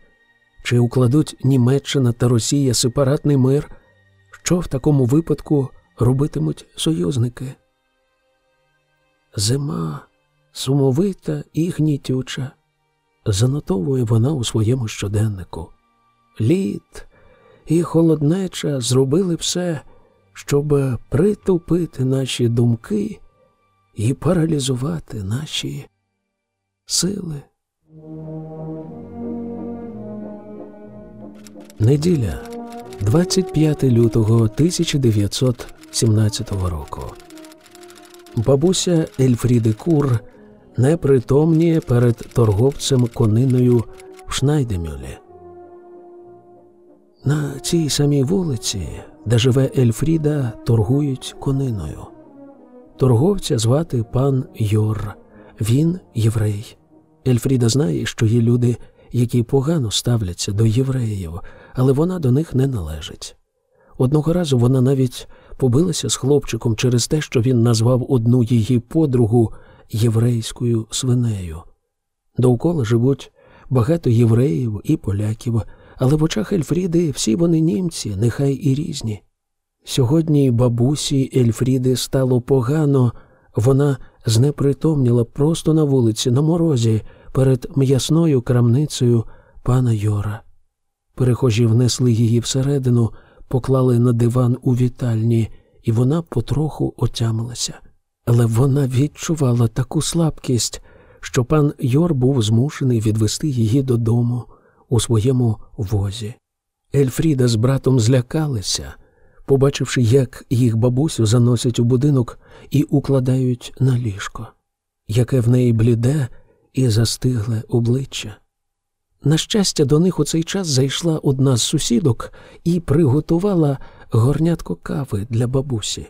чи укладуть Німеччина та Росія сепаратний мир, що в такому випадку робитимуть союзники. Зима сумовита і гнітюча, занотовує вона у своєму щоденнику. Лід і холоднеча зробили все, щоб притупити наші думки і паралізувати наші сили. Неділя 25 лютого 1917 року. Бабуся Ельфріди Кур непритомніє перед торговцем кониною в Шнайдемюлі. На цій самій вулиці, де живе Ельфріда, торгують кониною. Торговця звати пан Йор. Він єврей. Ельфріда знає, що є люди, які погано ставляться до євреїв, але вона до них не належить. Одного разу вона навіть побилася з хлопчиком через те, що він назвав одну її подругу єврейською свинею. Довкола живуть багато євреїв і поляків, але в очах Ельфріди всі вони німці, нехай і різні. Сьогодні бабусі Ельфріди стало погано, вона знепритомніла просто на вулиці, на морозі, перед м'ясною крамницею пана Йора. Перехожі внесли її всередину, поклали на диван у вітальні, і вона потроху отямилася. Але вона відчувала таку слабкість, що пан Йор був змушений відвести її додому у своєму возі. Ельфріда з братом злякалися, побачивши, як їх бабусю заносять у будинок і укладають на ліжко, яке в неї бліде і застигле обличчя. На щастя, до них у цей час зайшла одна з сусідок і приготувала горнятко кави для бабусі.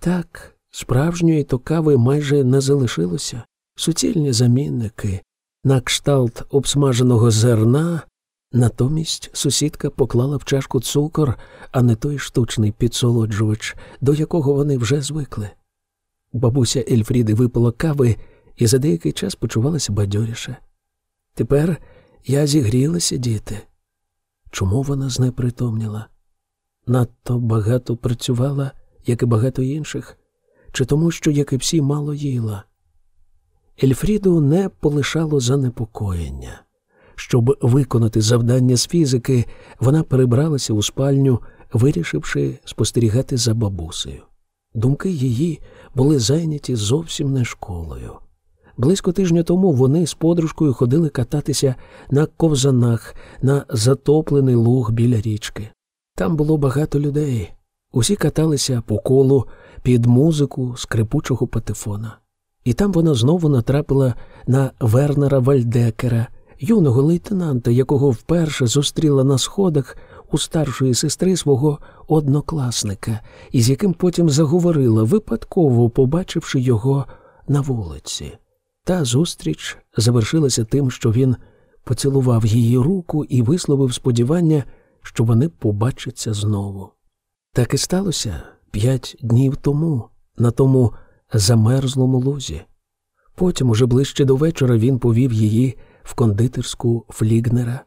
Так, справжньої то кави майже не залишилося, суцільні замінники, на кшталт обсмаженого зерна. Натомість сусідка поклала в чашку цукор, а не той штучний підсолоджувач, до якого вони вже звикли. Бабуся Ельфріди випила кави і за деякий час почувалася бадьоріше. Тепер я зігрілася, діти. Чому вона знепритомніла? Надто багато працювала, як і багато інших, чи тому, що, як і всі, мало їла. Ельфріду не полишало занепокоєння. Щоб виконати завдання з фізики, вона перебралася у спальню, вирішивши спостерігати за бабусею. Думки її були зайняті зовсім не школою. Близько тижня тому вони з подружкою ходили кататися на ковзанах на затоплений луг біля річки. Там було багато людей. Усі каталися по колу під музику скрипучого патефона. І там вона знову натрапила на Вернера Вальдекера, юного лейтенанта, якого вперше зустріла на сходах у старшої сестри свого однокласника, із яким потім заговорила, випадково побачивши його на вулиці. Та зустріч завершилася тим, що він поцілував її руку і висловив сподівання, що вони побачаться знову. Так і сталося п'ять днів тому, на тому замерзлому лузі. Потім, уже ближче до вечора, він повів її в кондитерську флігнера.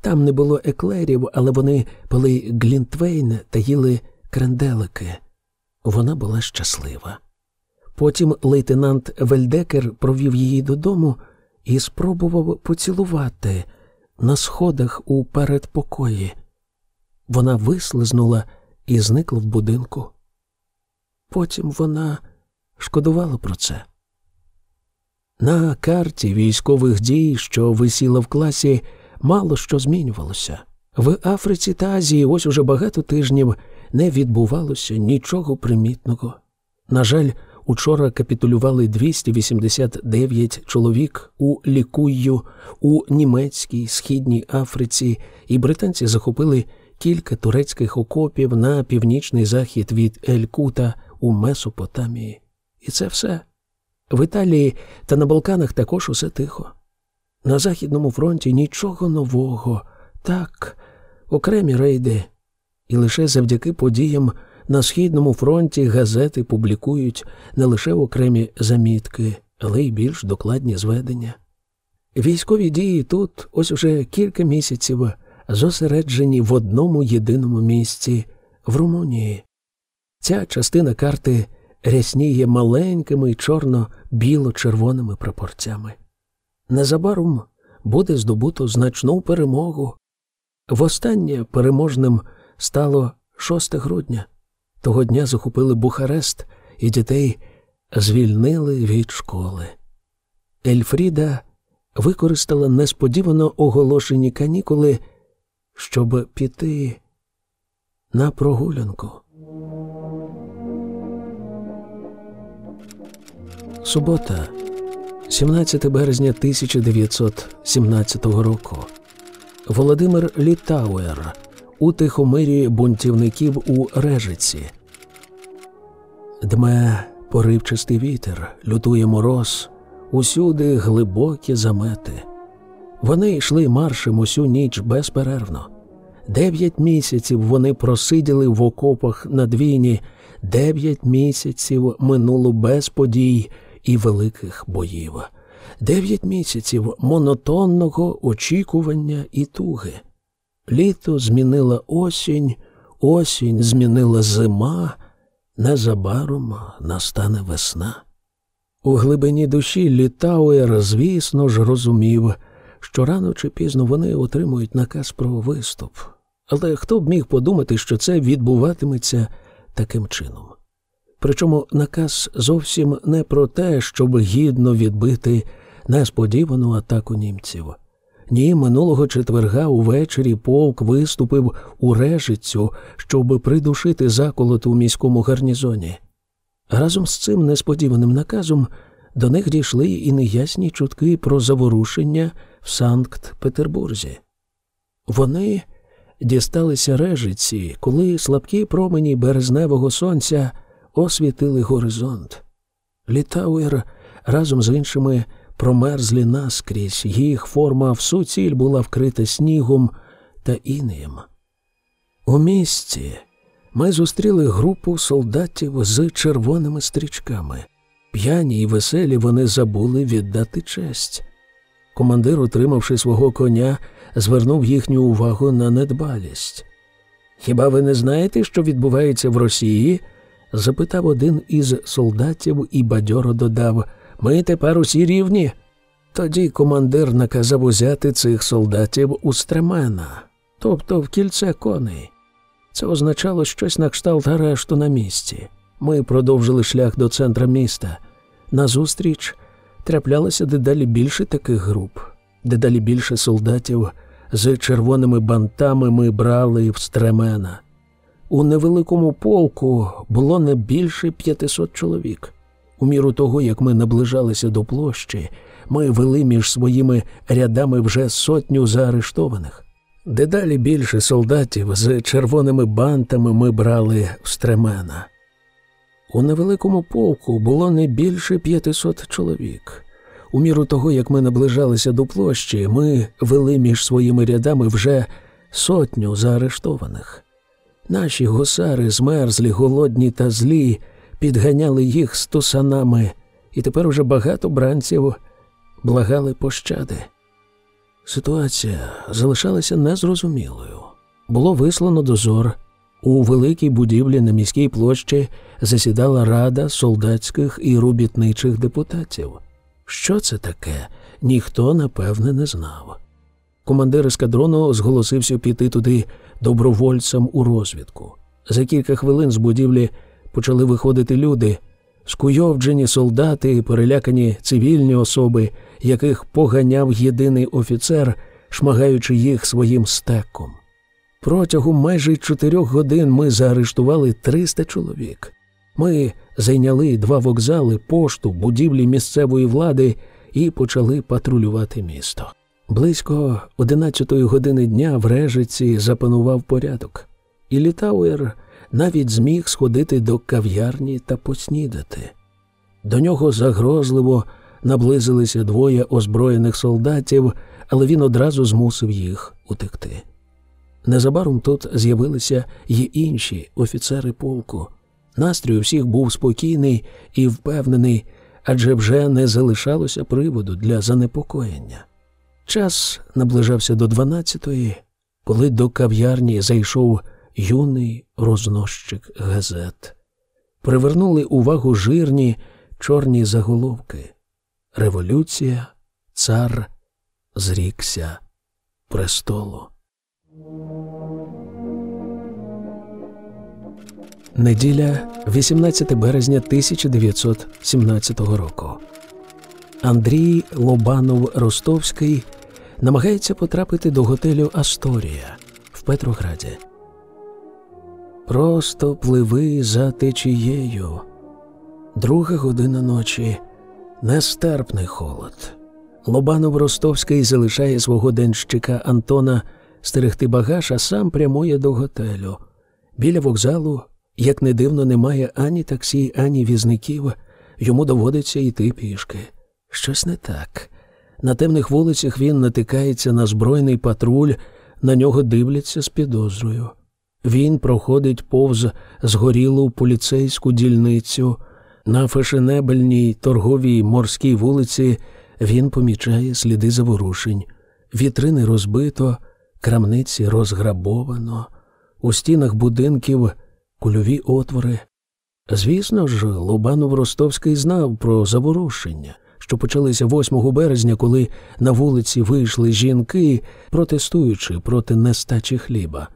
Там не було еклерів, але вони пили глінтвейн та їли кренделики. Вона була щаслива. Потім лейтенант Вельдекер провів її додому і спробував поцілувати на сходах у передпокої. Вона вислизнула і зникла в будинку. Потім вона шкодувала про це. На карті військових дій, що висіла в класі, мало що змінювалося. В Африці та Азії ось уже багато тижнів не відбувалося нічого примітного. На жаль, учора капітулювали 289 чоловік у Лікую, у німецькій східній Африці, і британці захопили кілька турецьких окопів на північний захід від Ель-Кута у Месопотамії. І це все. В Італії та на Балканах також усе тихо. На Західному фронті нічого нового, так, окремі рейди. І лише завдяки подіям на Східному фронті газети публікують не лише окремі замітки, але й більш докладні зведення. Військові дії тут ось уже кілька місяців зосереджені в одному єдиному місці в Румунії. Ця частина карти рясніє маленькими чорно-біло-червоними прапорцями. Незабаром буде здобуто значну перемогу. Востаннє переможним стало 6 грудня. Того дня захопили Бухарест і дітей звільнили від школи. Ельфріда використала несподівано оголошені канікули, щоб піти на прогулянку. Субота, 17 березня 1917 року. Володимир Літауер у тихомирі бунтівників у Режиці. Дме поривчастий вітер, лютує мороз, усюди глибокі замети. Вони йшли маршем усю ніч безперервно. Дев'ять місяців вони просиділи в окопах на двійні, дев'ять місяців минуло без подій і великих боїв, дев'ять місяців монотонного очікування і туги. Літо змінила осінь, осінь змінила зима, незабаром настане весна. У глибині душі Літауер, звісно ж, розумів, що рано чи пізно вони отримують наказ про виступ. Але хто б міг подумати, що це відбуватиметься таким чином? Причому наказ зовсім не про те, щоб гідно відбити несподівану атаку німців. Ні, минулого четверга увечері полк виступив у режицю, щоб придушити заколот у міському гарнізоні. Разом з цим несподіваним наказом до них дійшли і неясні чутки про заворушення в Санкт Петербурзі. Вони дісталися режиці, коли слабкі промені березневого сонця освітили горизонт. Літауер разом з іншими промерзлі наскрізь, їх форма в суціль була вкрита снігом та інеєм. У місті ми зустріли групу солдатів з червоними стрічками. П'яні й веселі вони забули віддати честь. Командир, утримавши свого коня, звернув їхню увагу на недбалість. Хіба ви не знаєте, що відбувається в Росії? Запитав один із солдатів і бадьоро додав Ми тепер усі рівні. Тоді командир наказав узяти цих солдатів у стремена, тобто в кільце коней. Це означало щось на кшталт арешту на місці. Ми продовжили шлях до центра міста. Назустріч траплялося дедалі більше таких груп, дедалі більше солдатів з червоними бантами ми брали в стремена. У невеликому полку було не більше 500 чоловік. У міру того, як ми наближалися до площі, ми вели між своїми рядами вже сотню заарештованих. Дедалі більше солдатів з червоними бантами ми брали в стремена. У невеликому полку було не більше 500 чоловік. У міру того, як ми наближалися до площі, ми вели між своїми рядами вже сотню заарештованих. Наші гусари, змерзлі, голодні та злі, підганяли їх стусанами і тепер уже багато бранців благали пощади. Ситуація залишалася незрозумілою. Було вислано дозор. У великій будівлі на міській площі засідала рада солдатських і робітничих депутатів. Що це таке, ніхто напевне не знав. Командир ескадрону зголосився піти туди добровольцем у розвідку. За кілька хвилин з будівлі почали виходити люди, скуйовджені солдати перелякані цивільні особи, яких поганяв єдиний офіцер, шмагаючи їх своїм стеком. Протягом майже чотирьох годин ми заарештували 300 чоловік. Ми зайняли два вокзали, пошту, будівлі місцевої влади і почали патрулювати місто. Близько одинадцятої години дня в Режиці запанував порядок, і Літауер навіть зміг сходити до кав'ярні та поснідати. До нього загрозливо наблизилися двоє озброєних солдатів, але він одразу змусив їх утекти. Незабаром тут з'явилися й інші офіцери полку. Настрій у всіх був спокійний і впевнений, адже вже не залишалося приводу для занепокоєння. Час наближався до дванадцятої, коли до кав'ярні зайшов юний рознощик газет. Привернули увагу жирні чорні заголовки. Революція, цар зрікся престолу. Неділя, 18 березня 1917 року. Андрій Лобанов Ростовський намагається потрапити до готелю Асторія в Петрограді. Просто пливи за течією. Друга година ночі нестерпний холод. Лобанов Ростовський залишає свого денщика Антона стерегти багаж, а сам прямує до готелю. Біля вокзалу, як не дивно, немає ані таксі, ані візників. Йому доводиться йти пішки. Щось не так. На темних вулицях він натикається на збройний патруль, на нього дивляться з підозрою. Він проходить повз згорілу поліцейську дільницю. На фешенебельній торговій морській вулиці він помічає сліди заворушень. Вітрини розбито, крамниці розграбовано, у стінах будинків кульові отвори. Звісно ж, Лобанов Ростовський знав про заворушення, що почалися 8 березня, коли на вулиці вийшли жінки, протестуючи проти нестачі хліба.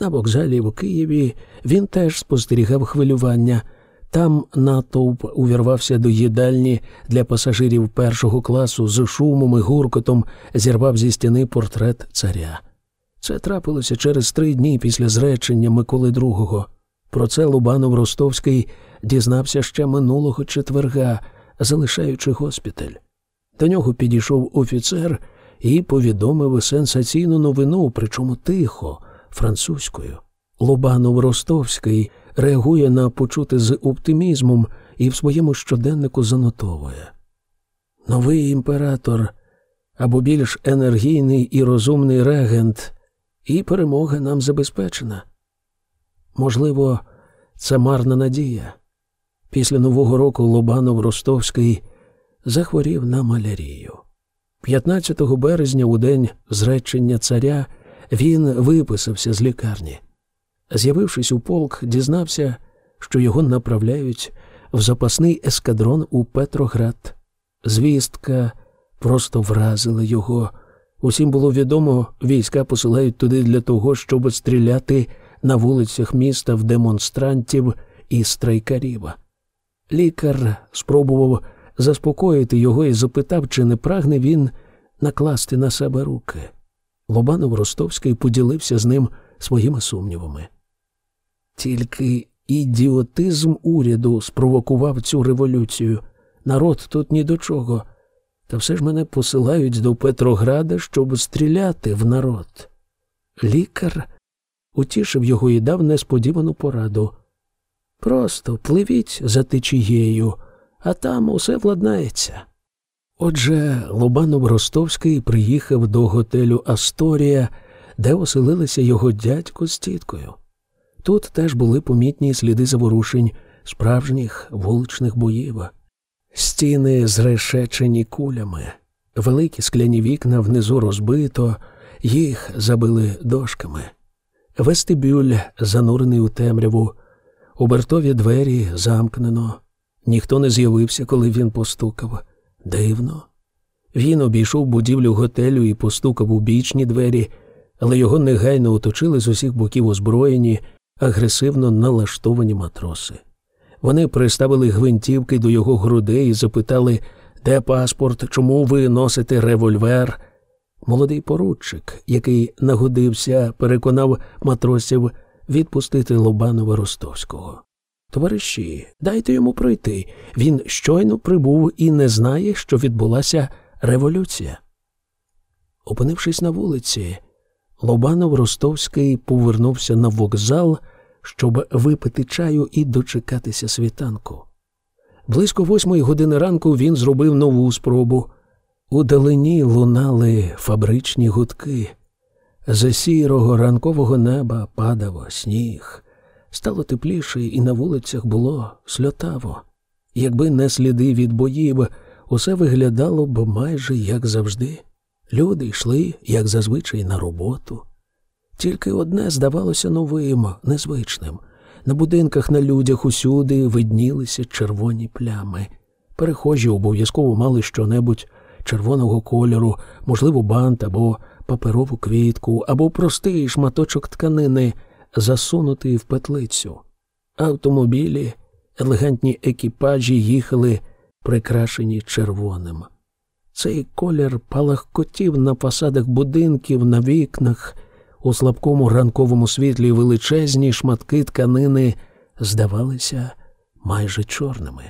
На вокзалі в Києві він теж спостерігав хвилювання. Там натовп увірвався до їдальні для пасажирів першого класу з шумом і гуркотом зірвав зі стіни портрет царя. Це трапилося через три дні після зречення Миколи II. Про це Лубанов Ростовський дізнався ще минулого четверга, залишаючи госпіталь. До нього підійшов офіцер і повідомив сенсаційну новину, причому тихо, французькою. Лобанов Ростовський реагує на почути з оптимізмом і в своєму щоденнику занотовує. Новий імператор або більш енергійний і розумний регент, і перемога нам забезпечена. Можливо, це марна надія. Після Нового року Лобанов Ростовський захворів на малярію. 15 березня, у день зречення царя, він виписався з лікарні. З'явившись у полк, дізнався, що його направляють в запасний ескадрон у Петроград. Звістка просто вразила його. Усім було відомо, війська посилають туди для того, щоб стріляти на вулицях міста в демонстрантів і страйкарів. Лікар спробував заспокоїти його і запитав, чи не прагне він накласти на себе руки. Лобанов Ростовський поділився з ним своїми сумнівами. Тільки ідіотизм уряду спровокував цю революцію. Народ тут ні до чого. Та все ж мене посилають до Петрограда, щоб стріляти в народ. Лікар утішив його і дав несподівану пораду. Просто пливіть за течією, а там усе владнається. Отже, Лобанов Ростовський приїхав до готелю Асторія, де оселилися його дядько з тіткою. Тут теж були помітні сліди заворушень, справжніх вуличних боїв. Стіни зрешечені кулями, великі скляні вікна внизу розбито, їх забили дошками. Вестибюль занурений у темряву, обертові двері замкнено. Ніхто не з'явився, коли він постукав. Дивно. Він обійшов будівлю готелю і постукав у бічні двері, але його негайно оточили з усіх боків озброєні, агресивно налаштовані матроси. Вони приставили гвинтівки до його грудей і запитали, де паспорт, чому ви носите револьвер. Молодий поручик, який нагодився, переконав матросів відпустити Лобанова Ростовського. Товариші, дайте йому пройти. Він щойно прибув і не знає, що відбулася революція. Опинившись на вулиці, Лобанов Ростовський повернувся на вокзал, щоб випити чаю і дочекатися світанку. Близько восьмої години ранку він зробив нову спробу. У далині лунали фабричні гудки. З сірого ранкового неба падав сніг. Стало тепліше, і на вулицях було сльотаво. Якби не сліди від боїв, усе виглядало б майже як завжди. Люди йшли, як зазвичай, на роботу. Тільки одне здавалося новим, незвичним. На будинках на людях усюди виднілися червоні плями. Перехожі обов'язково мали щонебудь червоного кольору, можливо, бант або паперову квітку, або простий шматочок тканини, засунутий в петлицю. Автомобілі, елегантні екіпажі їхали, прикрашені червоним. Цей колір палахкотів на фасадах будинків, на вікнах, у слабкому ранковому світлі величезні шматки тканини здавалися майже чорними.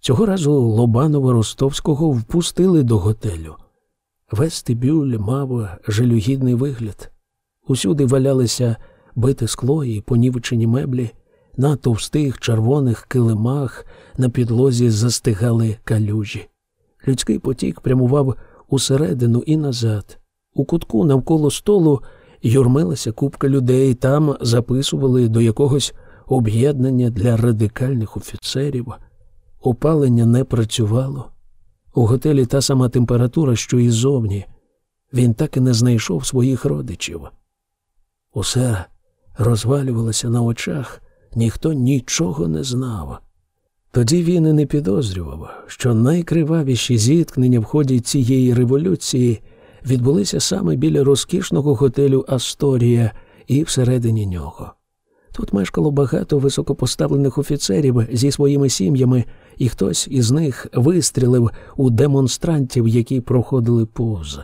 Цього разу Лобанова Ростовського впустили до готелю. Вестибюль мав жалюгідний вигляд. Усюди валялися бите скло і понівечені меблі, на товстих червоних килимах на підлозі застигали калюжі. Людський потік прямував усередину і назад. У кутку навколо столу юрмилася купка людей, там записували до якогось об'єднання для радикальних офіцерів. Опалення не працювало. У готелі та сама температура, що і зовні. Він так і не знайшов своїх родичів. Усе розвалювалося на очах, ніхто нічого не знав. Тоді він і не підозрював, що найкривавіші зіткнення в ході цієї революції відбулися саме біля розкішного готелю Асторія і всередині нього. Тут мешкало багато високопоставлених офіцерів зі своїми сім'ями, і хтось із них вистрілив у демонстрантів, які проходили повз.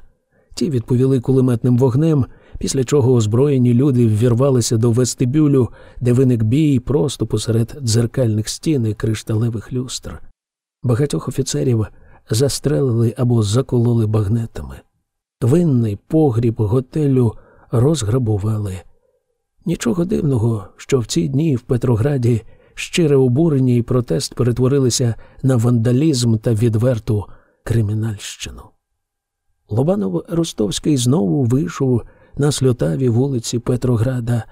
Ті відповіли кулеметним вогнем, після чого озброєні люди ввірвалися до вестибюлю, де виник бій просто посеред дзеркальних стін і кришталевих люстр. Багатьох офіцерів застрелили або закололи багнетами. Винний погріб готелю розграбували. Нічого дивного, що в ці дні в Петрограді щире обурення і протест перетворилися на вандалізм та відверту кримінальщину. Лобанов Ростовський знову вийшов на сльотаві вулиці Петрограда.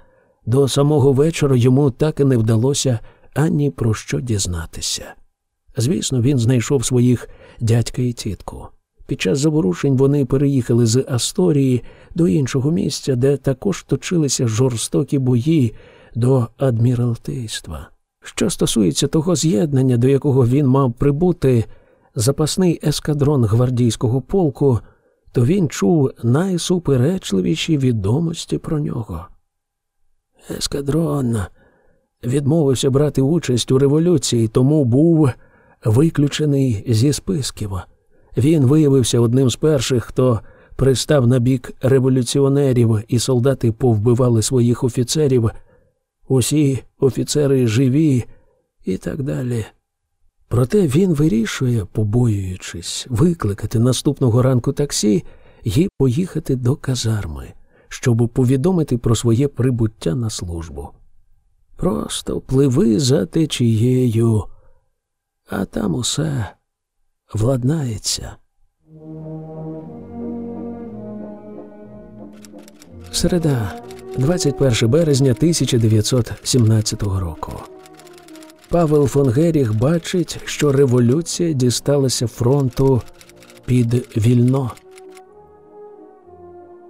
До самого вечора йому так і не вдалося ані про що дізнатися. Звісно, він знайшов своїх дядька і тітку. Під час заворушень вони переїхали з Асторії до іншого місця, де також точилися жорстокі бої до адміралтейства. Що стосується того з'єднання, до якого він мав прибути, запасний ескадрон гвардійського полку, то він чув найсуперечливіші відомості про нього. Ескадрон відмовився брати участь у революції, тому був виключений зі списків. Він виявився одним з перших, хто пристав на бік революціонерів, і солдати повбивали своїх офіцерів. Усі офіцери живі і так далі. Проте він вирішує, побоюючись, викликати наступного ранку таксі і поїхати до казарми, щоб повідомити про своє прибуття на службу. Просто пливи за течією, а там усе владнається. Середа, 21 березня 1917 року. Павел фон Геріх бачить, що революція дісталася фронту під вільно.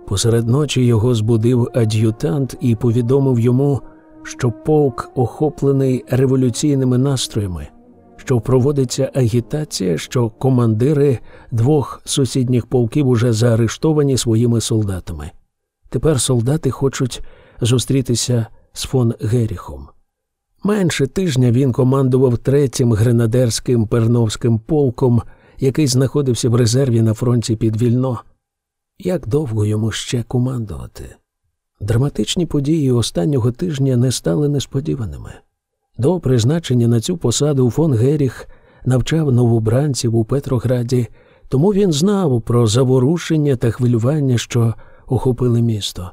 Посеред ночі його збудив ад'ютант і повідомив йому, що полк охоплений революційними настроями, що проводиться агітація, що командири двох сусідніх полків уже заарештовані своїми солдатами. Тепер солдати хочуть зустрітися з фон Геріхом. Менше тижня він командував третім гренадерським перновським полком, який знаходився в резерві на фронті під Вільно. Як довго йому ще командувати? Драматичні події останнього тижня не стали несподіваними. До призначення на цю посаду фон Геріх навчав новобранців у Петрограді, тому він знав про заворушення та хвилювання, що охопили місто.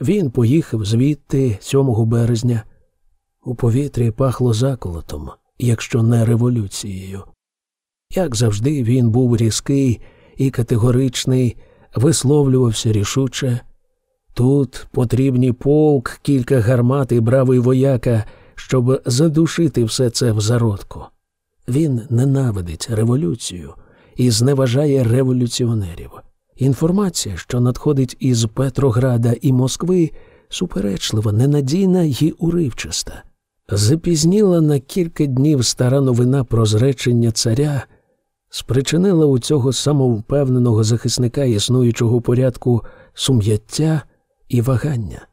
Він поїхав звідти 7 березня. У повітрі пахло заколотом, якщо не революцією. Як завжди, він був різкий і категоричний, висловлювався рішуче. Тут потрібні полк, кілька гармат і бравий вояка, щоб задушити все це в зародку. Він ненавидить революцію і зневажає революціонерів. Інформація, що надходить із Петрограда і Москви, суперечлива, ненадійна і уривчаста. Запізніла на кілька днів стара новина про зречення царя, спричинила у цього самовпевненого захисника існуючого порядку сум'яття і вагання.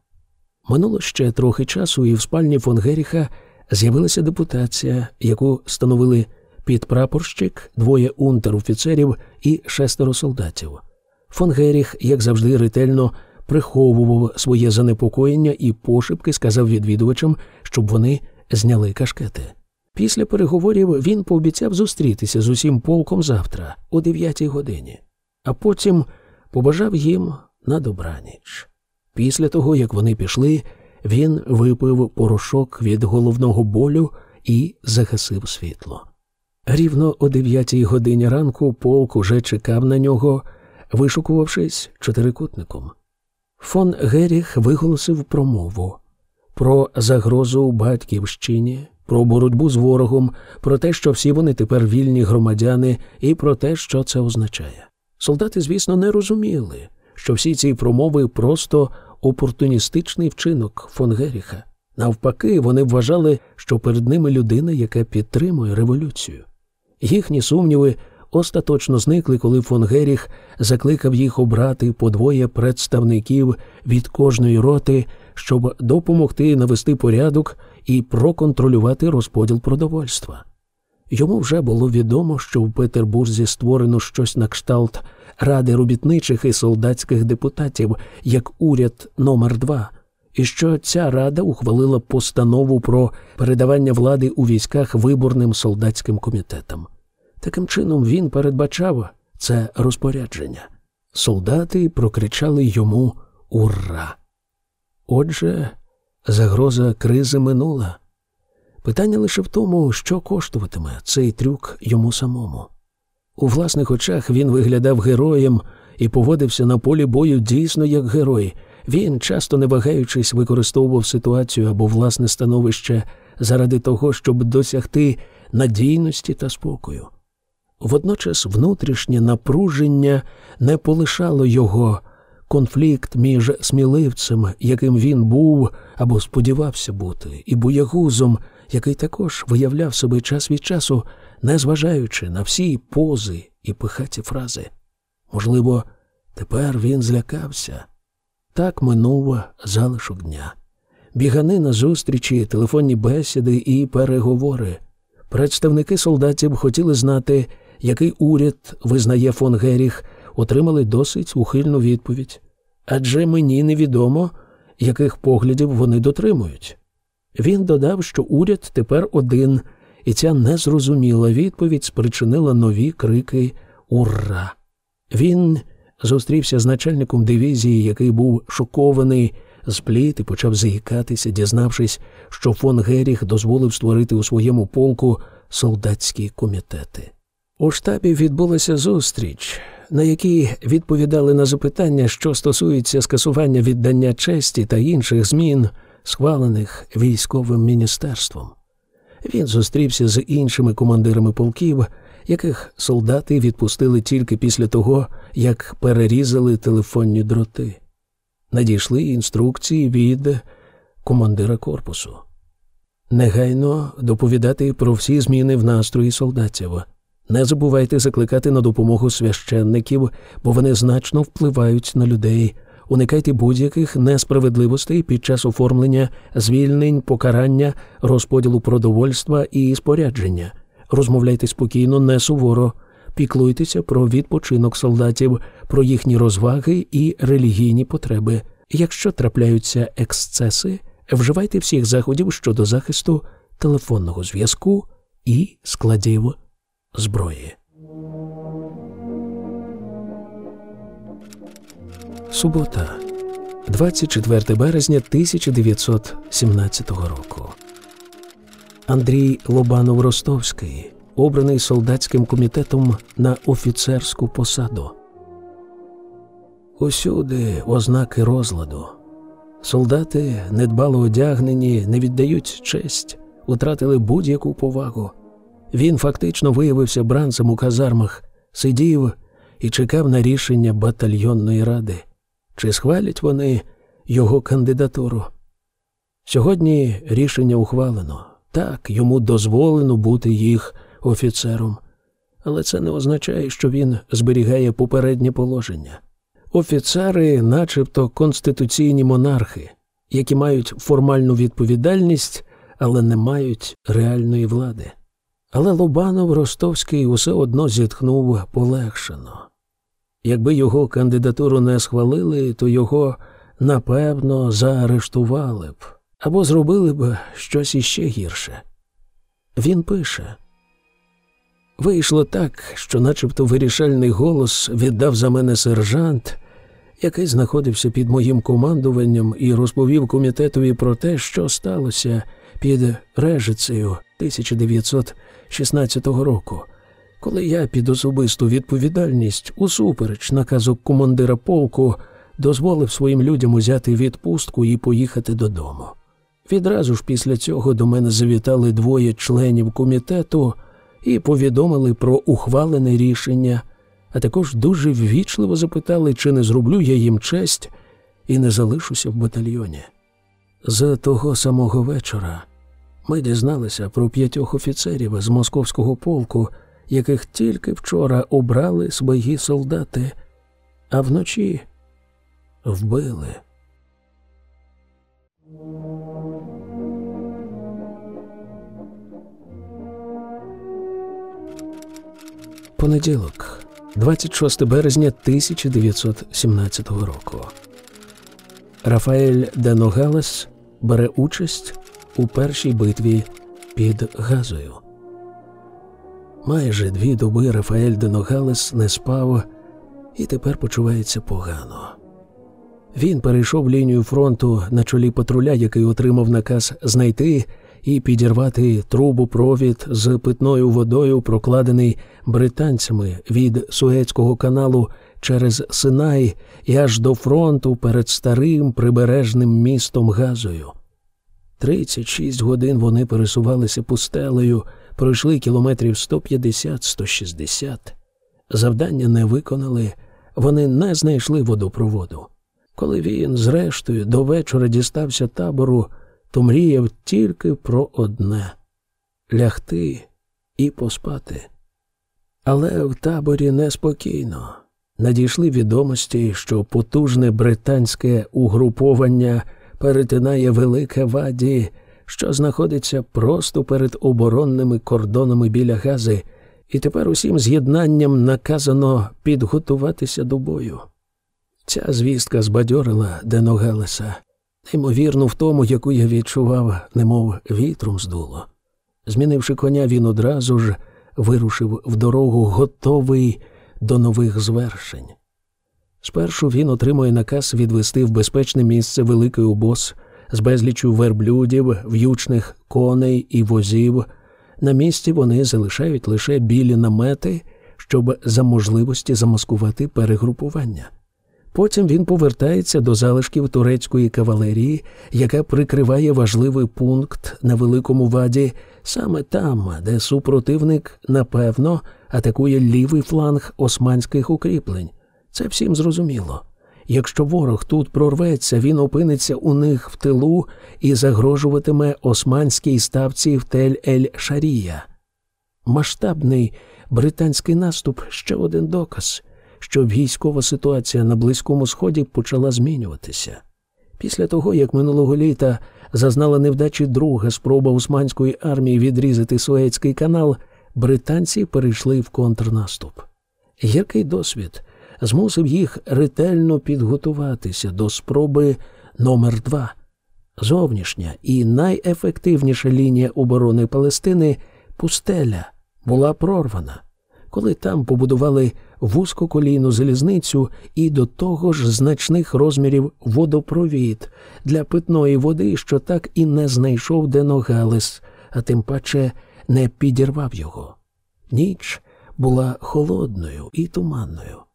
Минуло ще трохи часу, і в спальні фон Геріха з'явилася депутація, яку становили підпрапорщик, двоє унтер-офіцерів і шестеро солдатів. Фон Геріх, як завжди, ретельно приховував своє занепокоєння і пошепки сказав відвідувачам, щоб вони зняли кашкети. Після переговорів він пообіцяв зустрітися з усім полком завтра, о 9 годині, а потім побажав їм на добраніч. Після того, як вони пішли, він випив порошок від головного болю і загасив світло. Рівно о 9 годині ранку полк уже чекав на нього, вишукувавшись чотирикутником. Фон Геріх виголосив промову про загрозу батьківщині, про боротьбу з ворогом, про те, що всі вони тепер вільні громадяни, і про те, що це означає. Солдати, звісно, не розуміли, що всі ці промови просто опортуністичний вчинок фон Геріха. Навпаки, вони вважали, що перед ними людина, яка підтримує революцію. Їхні сумніви остаточно зникли, коли фон Геріх закликав їх обрати по двоє представників від кожної роти, щоб допомогти навести порядок і проконтролювати розподіл продовольства. Йому вже було відомо, що в Петербурзі створено щось на кшталт ради робітничих і солдатських депутатів як уряд номер 2 і що ця рада ухвалила постанову про передавання влади у військах виборним солдатським комітетам. Таким чином він передбачав це розпорядження. Солдати прокричали йому Ура! Отже, загроза кризи минула. Питання лише в тому, що коштуватиме цей трюк йому самому. У власних очах він виглядав героєм і поводився на полі бою дійсно як герой. Він, часто не вагаючись, використовував ситуацію або власне становище заради того, щоб досягти надійності та спокою. Водночас внутрішнє напруження не полишало його конфлікт між сміливцем, яким він був або сподівався бути, і боягузом, який також виявляв себе час від часу, незважаючи на всі пози і пихаті фрази. Можливо, тепер він злякався. Так минув залишок дня. Бігани на зустрічі, телефонні бесіди і переговори. Представники солдатів хотіли знати, який уряд визнає фон Геріх, отримали досить ухильну відповідь. Адже мені невідомо, яких поглядів вони дотримують. Він додав, що уряд тепер один, і ця незрозуміла відповідь спричинила нові крики Ура! Він зустрівся з начальником дивізії, який був шокований, зпліт і почав заїкатися, дізнавшись, що фон Геріх дозволив створити у своєму полку солдатські комітети. У штабі відбулася зустріч, на якій відповідали на запитання, що стосуються скасування віддання честі та інших змін, схвалених військовим міністерством. Він зустрівся з іншими командирами полків, яких солдати відпустили тільки після того, як перерізали телефонні дроти. Надійшли інструкції від командира корпусу. Негайно доповідати про всі зміни в настрої солдатів. Не забувайте закликати на допомогу священників, бо вони значно впливають на людей. Уникайте будь-яких несправедливостей під час оформлення звільнень, покарання, розподілу продовольства і спорядження. Розмовляйте спокійно, не суворо, піклуйтеся про відпочинок солдатів, про їхні розваги і релігійні потреби. Якщо трапляються ексцеси, вживайте всіх заходів щодо захисту телефонного зв'язку і складів зброї. Субота, 24 березня 1917 року. Андрій Лобанов Ростовський, обраний солдатським комітетом на офіцерську посаду. Усюди ознаки розладу. Солдати недбало одягнені, не віддають честь, втратили будь-яку повагу. Він фактично виявився бранцем у казармах, сидів і чекав на рішення батальйонної ради. Чи схвалять вони його кандидатуру? Сьогодні рішення ухвалено. Так, йому дозволено бути їх офіцером, але це не означає, що він зберігає попереднє положення. Офіцери, начебто конституційні монархи, які мають формальну відповідальність, але не мають реальної влади. Але Лобанов Ростовський усе одно зітхнув полегшено. Якби його кандидатуру не схвалили, то його напевно заарештували б. Або зробили б щось іще гірше. Він пише. Вийшло так, що, начебто, вирішальний голос віддав за мене сержант, який знаходився під моїм командуванням і розповів комітетові про те, що сталося під Режицею 1916 року коли я під особисту відповідальність, усупереч наказу командира полку, дозволив своїм людям узяти відпустку і поїхати додому. Відразу ж після цього до мене завітали двоє членів комітету і повідомили про ухвалене рішення, а також дуже ввічливо запитали, чи не зроблю я їм честь і не залишуся в батальйоні. З того самого вечора ми дізналися про п'ятьох офіцерів з московського полку яких тільки вчора обрали свої солдати, а вночі вбили. Понеділок, 26 березня 1917 року. Рафаель де Ногалес бере участь у першій битві під Газою. Майже дві доби Рафаель де Ногалес не спав і тепер почувається погано. Він перейшов лінію фронту на чолі патруля, який отримав наказ знайти і підірвати трубопровід з питною водою, прокладений британцями від Суецького каналу через Синай і аж до фронту перед старим прибережним містом Газою. 36 годин вони пересувалися пустелею пройшли кілометрів 150-160. Завдання не виконали, вони не знайшли водопроводу. Коли він, зрештою, до вечора дістався табору, то мріяв тільки про одне лягти і поспати. Але в таборі неспокійно. Надійшли відомості, що потужне британське угруповання перетинає велике ваді що знаходиться просто перед оборонними кордонами біля Гази, і тепер усім з'єднанням наказано підготуватися до бою. Ця звістка збадьорила Деногелеса, неймовірно в тому, яку я відчував, немов вітром здуло. Змінивши коня, він одразу ж вирушив в дорогу, готовий до нових звершень. Спершу він отримує наказ відвести в безпечне місце великий обоз з безлічю верблюдів, в'ючних коней і возів. На місці вони залишають лише білі намети, щоб за можливості замаскувати перегрупування. Потім він повертається до залишків турецької кавалерії, яка прикриває важливий пункт на великому ваді, саме там, де супротивник, напевно, атакує лівий фланг османських укріплень. Це всім зрозуміло. Якщо ворог тут прорветься, він опиниться у них в тилу і загрожуватиме османській ставці в тель ель Шарія. Масштабний британський наступ ще один доказ, що військова ситуація на Близькому Сході почала змінюватися. Після того, як минулого літа зазнала невдачі друга спроба османської армії відрізати Суецький канал, британці перейшли в контрнаступ. Гіркий досвід змусив їх ретельно підготуватися до спроби номер 2 Зовнішня і найефективніша лінія оборони Палестини пустеля була прорвана, коли там побудували вузькоколійну залізницю і до того ж значних розмірів водопровід для питної води, що так і не знайшов Деногалес, а тим паче не підірвав його. Ніч була холодною і туманною.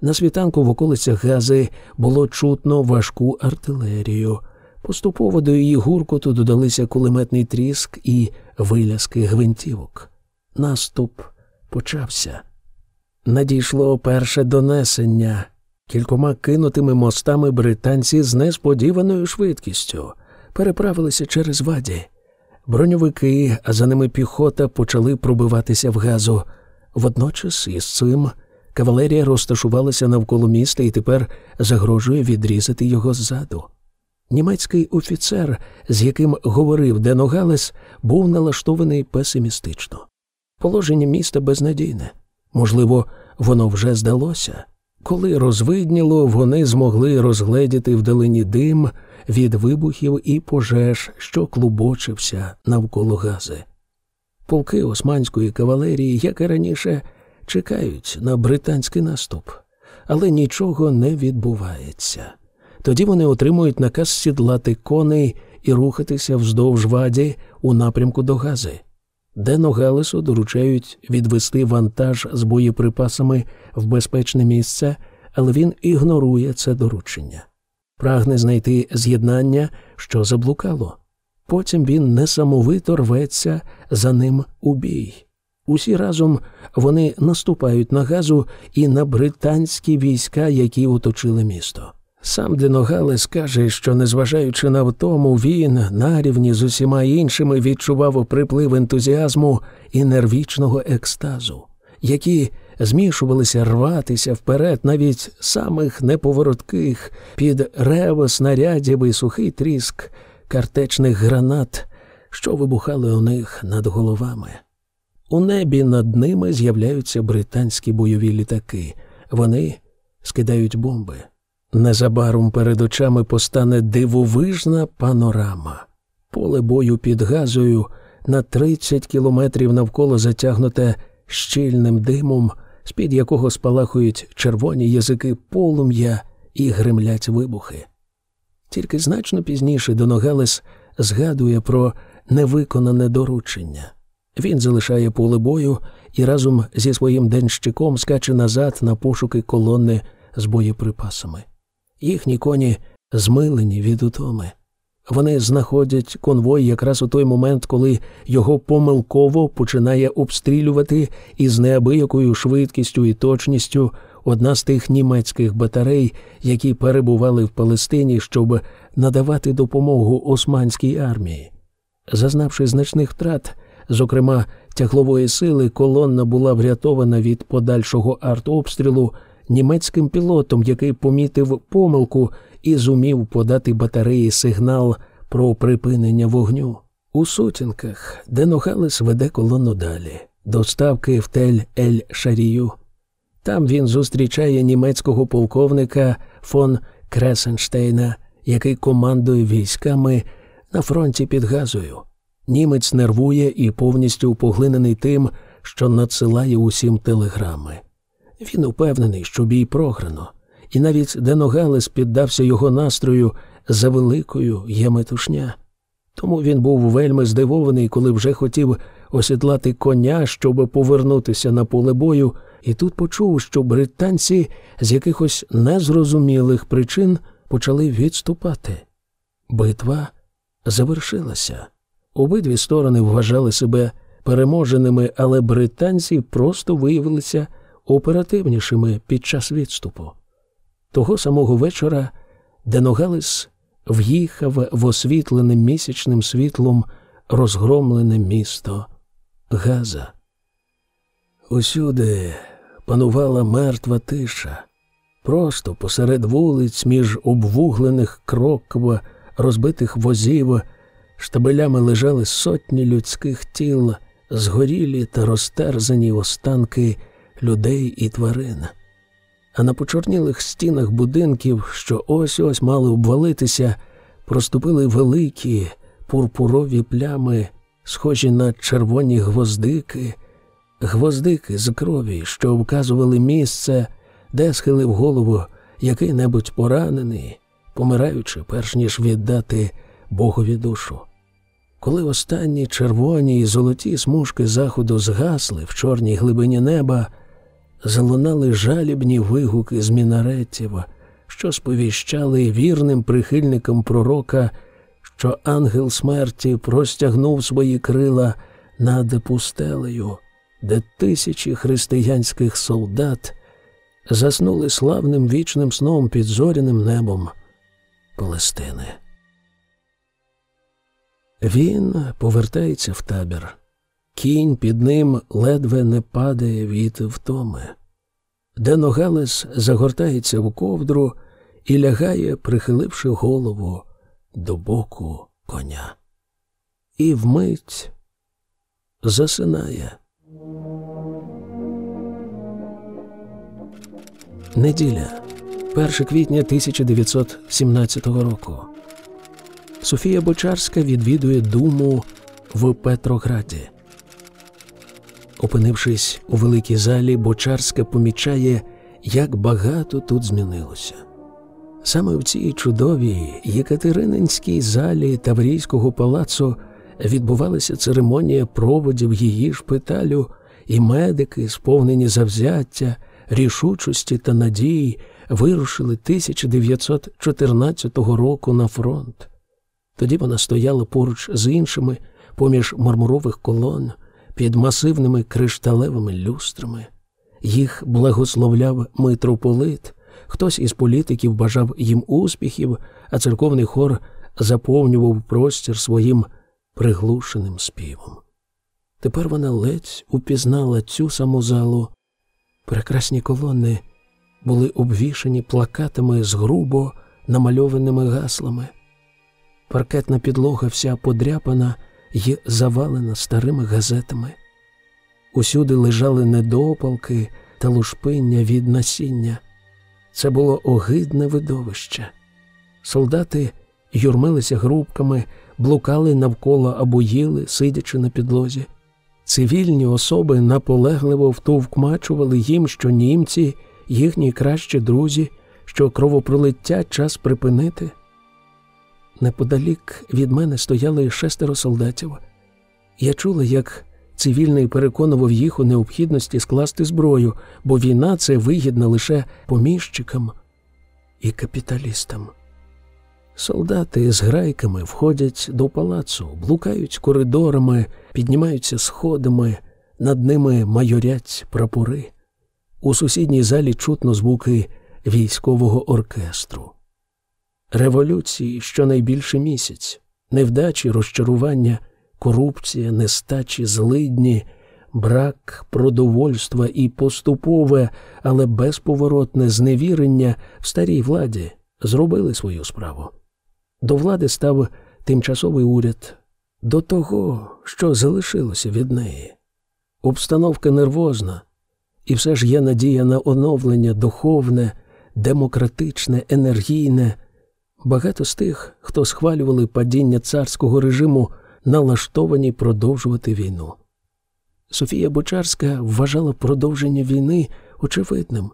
На світанку в околицях Гази було чутно важку артилерію. Поступово до її гуркоту додалися кулеметний тріск і виляски гвинтівок. Наступ почався. Надійшло перше донесення. Кількома кинутими мостами британці з несподіваною швидкістю переправилися через ваді. Броньовики, а за ними піхота почали пробиватися в газу. Водночас із цим кавалерія розташувалася навколо міста і тепер загрожує відрізати його ззаду. Німецький офіцер, з яким говорив Деногалес, був налаштований песимістично. Положення міста безнадійне. Можливо, воно вже здалося. Коли розвидніло, вони змогли розгледіти вдалині дим від вибухів і пожеж, що клубочився навколо гази. Полки османської кавалерії, як і раніше, чекають на британський наступ, але нічого не відбувається. Тоді вони отримують наказ сідлати коней і рухатися вздовж ваді у напрямку до гази. Дену Галесу доручають відвести вантаж з боєприпасами в безпечне місце, але він ігнорує це доручення. Прагне знайти з'єднання, що заблукало. Потім він несамовито рветься за ним у бій. Усі разом вони наступають на газу і на британські війська, які оточили місто. Сам Деногалес каже, що, незважаючи на втому, він на рівні з усіма іншими відчував приплив ентузіазму і нервічного екстазу, які змішувалися рватися вперед навіть самих неповоротких під рев снарядів і сухий тріск картечних гранат, що вибухали у них над головами. У небі над ними з'являються британські бойові літаки. Вони скидають бомби. Незабаром перед очами постане дивовижна панорама. Поле бою під газою на 30 кілометрів навколо затягнуте щільним димом, з-під якого спалахують червоні язики полум'я і гремлять вибухи. Тільки значно пізніше Доногелес згадує про невиконане доручення. Він залишає поле бою і разом зі своїм денщиком скаче назад на пошуки колони з боєприпасами. Їхні коні змилені від утоми. Вони знаходять конвой якраз у той момент, коли його помилково починає обстрілювати із неабиякою швидкістю і точністю одна з тих німецьких батарей, які перебували в Палестині, щоб надавати допомогу османській армії. Зазнавши значних втрат, зокрема тяглової сили, колонна була врятована від подальшого артобстрілу німецьким пілотом, який помітив помилку і зумів подати батареї сигнал про припинення вогню. У сутінках, де Нохалес веде колону далі, до ставки в тель Ель Шарію. Там він зустрічає німецького полковника фон Кресенштейна, який командує військами на фронті під Газою. Німець нервує і повністю поглинений тим, що надсилає усім телеграми. Він упевнений, що бій програно, і навіть Деногалес піддався його настрою за великою є метушня. Тому він був вельми здивований, коли вже хотів осідлати коня, щоб повернутися на поле бою, і тут почув, що британці з якихось незрозумілих причин почали відступати. Битва завершилася. Обидві сторони вважали себе переможеними, але британці просто виявилися оперативнішими під час відступу. Того самого вечора Деногалис в'їхав в освітлене місячним світлом розгромлене місто Газа. Усюди панувала мертва тиша. Просто посеред вулиць, між обвуглених кроків, розбитих возів, штабелями лежали сотні людських тіл, згорілі та розтерзані останки людей і тварин. А на почорнілих стінах будинків, що ось ось мали обвалитися, проступили великі пурпурові плями, схожі на червоні гвоздики, гвоздики з крові, що вказували місце, де схилив голову який-небудь поранений, помираючи, перш ніж віддати Богові душу. Коли останні червоні і золоті смужки заходу згасли в чорній глибині неба, залунали жалібні вигуки з мінаретів, що сповіщали вірним прихильникам пророка, що ангел смерті простягнув свої крила над пустелею, де тисячі християнських солдат заснули славним вічним сном під зоряним небом Палестини. Він повертається в табір. Кінь під ним ледве не падає від втоми. Деногелес загортається в ковдру і лягає, прихиливши голову до боку коня. І вмить засинає. Неділя 1 квітня 1917 року. Софія Бочарська відвідує думу в Петрограді. Опинившись у великій залі, Бочарська помічає, як багато тут змінилося. Саме в цій чудовій Єкатерининській залі Таврійського палацу відбувалася церемонія проводів її шпиталю, і медики, сповнені завзяття, рішучості та надії, вирушили 1914 року на фронт. Тоді вона стояла поруч з іншими, поміж мармурових колон, під масивними кришталевими люстрами. Їх благословляв митрополит, хтось із політиків бажав їм успіхів, а церковний хор заповнював простір своїм приглушеним співом. Тепер вона ледь упізнала цю саму залу. Прекрасні колони були обвішані плакатами з грубо намальованими гаслами. Паркетна підлога вся подряпана й завалена старими газетами. Усюди лежали недопалки та лушпиння від насіння. Це було огидне видовище. Солдати юрмилися грубками, блукали навколо або їли, сидячи на підлозі. Цивільні особи наполегливо втовкмачували їм, що німці, їхні кращі друзі, що кровопролиття час припинити. Неподалік від мене стояли шестеро солдатів. Я чула, як цивільний переконував їх у необхідності скласти зброю, бо війна це вигідна лише поміщикам і капіталістам. Солдати з грайками входять до палацу, блукають коридорами, піднімаються сходами, над ними майорять прапори. У сусідній залі чутно звуки військового оркестру. Революції щонайбільше місяць, невдачі, розчарування, корупція, нестачі, злидні, брак продовольства і поступове, але безповоротне зневірення в старій владі зробили свою справу. До влади став тимчасовий уряд, до того, що залишилося від неї. Обстановка нервозна, і все ж є надія на оновлення духовне, демократичне, енергійне. Багато з тих, хто схвалювали падіння царського режиму, налаштовані продовжувати війну. Софія Бочарська вважала продовження війни очевидним.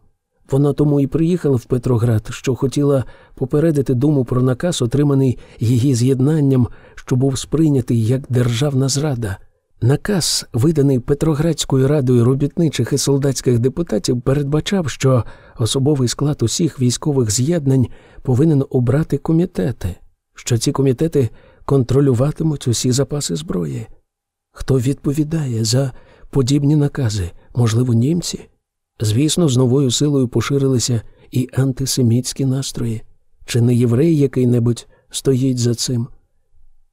Вона тому і приїхала в Петроград, що хотіла попередити думу про наказ, отриманий її з'єднанням, що був сприйнятий як державна зрада. Наказ, виданий Петроградською радою робітничих і солдатських депутатів, передбачав, що особовий склад усіх військових з'єднань повинен обрати комітети, що ці комітети контролюватимуть усі запаси зброї. Хто відповідає за подібні накази, можливо, німці? Звісно, з новою силою поширилися і антисемітські настрої. Чи не єврей який-небудь стоїть за цим?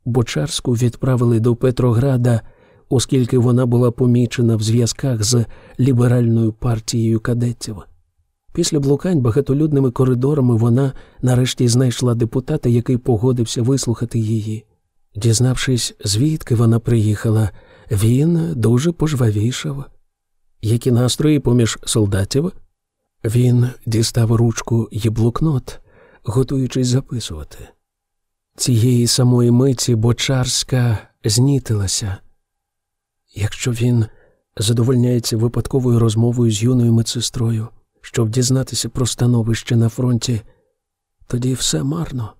Бочарську відправили до Петрограда, оскільки вона була помічена в зв'язках з ліберальною партією кадетів. Після блукань багатолюдними коридорами вона нарешті знайшла депутата, який погодився вислухати її. Дізнавшись, звідки вона приїхала, він дуже пожвавішав. Які настрої поміж солдатів? Він дістав ручку і блокнот, готуючись записувати. Цієї самої миті Бочарська знітилася. Якщо він задовольняється випадковою розмовою з юною медсестрою, щоб дізнатися про становище на фронті, тоді все марно.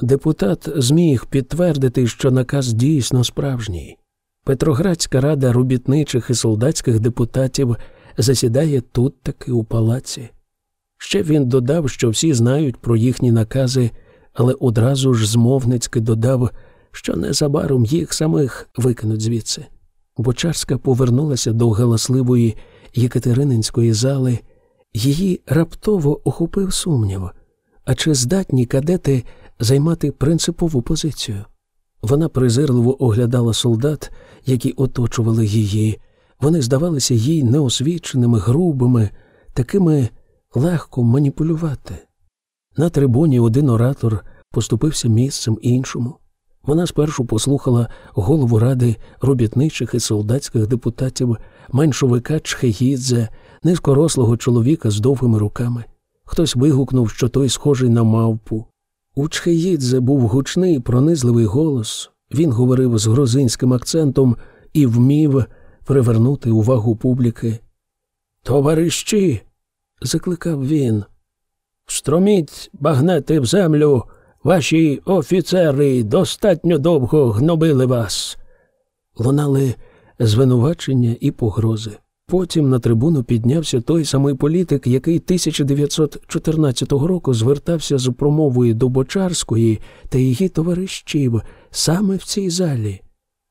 Депутат зміг підтвердити, що наказ дійсно справжній. Петроградська рада робітничих і солдатських депутатів засідає тут таки у палаці. Ще він додав, що всі знають про їхні накази, але одразу ж змовницьки додав, що незабаром їх самих викинуть звідси. Бочарська повернулася до галасливої Єкатерининської зали, її раптово охопив сумнів. А чи здатні кадети займати принципову позицію? Вона презирливо оглядала солдат, які оточували її. Вони здавалися їй неосвіченими, грубими, такими легко маніпулювати. На трибуні один оратор поступився місцем іншому. Вона спершу послухала голову ради робітничих і солдатських депутатів, меншовика Чхегідзе, низькорослого чоловіка з довгими руками. Хтось вигукнув, що той схожий на мавпу. У Чхеїдзе був гучний, пронизливий голос. Він говорив з грузинським акцентом і вмів привернути увагу публіки. Товариші, закликав він, встроміть багнети в землю, ваші офіцери достатньо довго гнобили вас. Лунали звинувачення і погрози. Потім на трибуну піднявся той самий політик, який 1914 року звертався з промовою до Бочарської та її товаришів саме в цій залі.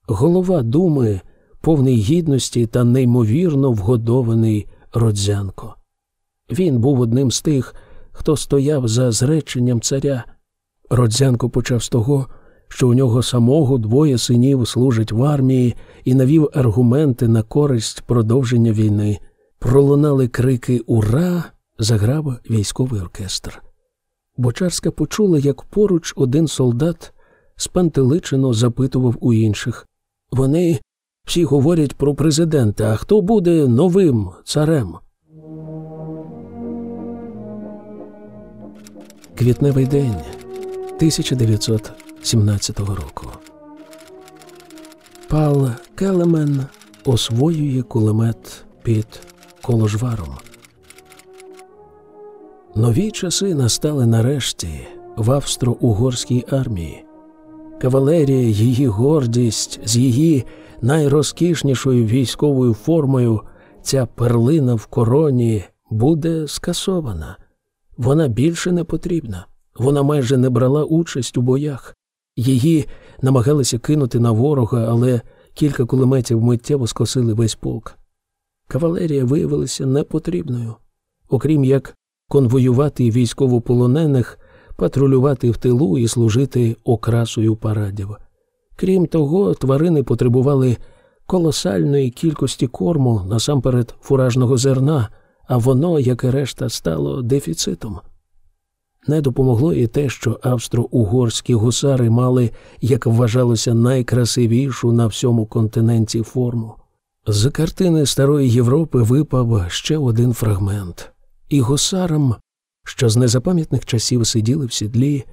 Голова думи, повний гідності та неймовірно вгодований Родзянко. Він був одним з тих, хто стояв за зреченням царя. Родзянко почав з того, що у нього самого двоє синів служать в армії і навів аргументи на користь продовження війни. Пролунали крики Ура! заграв військовий оркестр. Бочарська почула, як поруч один солдат спантеличено запитував у інших. Вони всі говорять про президента, а хто буде новим царем? Квітневий день 1917 року. Пал Келемен освоює кулемет під коложваром. Нові часи настали нарешті в австро-угорській армії. Кавалерія, її гордість з її найрозкішнішою військовою формою, ця перлина в короні буде скасована. Вона більше не потрібна. Вона майже не брала участь у боях. Її намагалися кинути на ворога, але кілька кулеметів миттєво скосили весь полк. Кавалерія виявилася непотрібною, окрім як конвоювати військовополонених, патрулювати в тилу і служити окрасою парадів. Крім того, тварини потребували колосальної кількості корму насамперед фуражного зерна, а воно, як і решта, стало дефіцитом. Не допомогло і те, що австро-угорські гусари мали, як вважалося, найкрасивішу на всьому континенті форму. З картини Старої Європи випав ще один фрагмент, і гусарам, що з незапам'ятних часів сиділи в сідлі,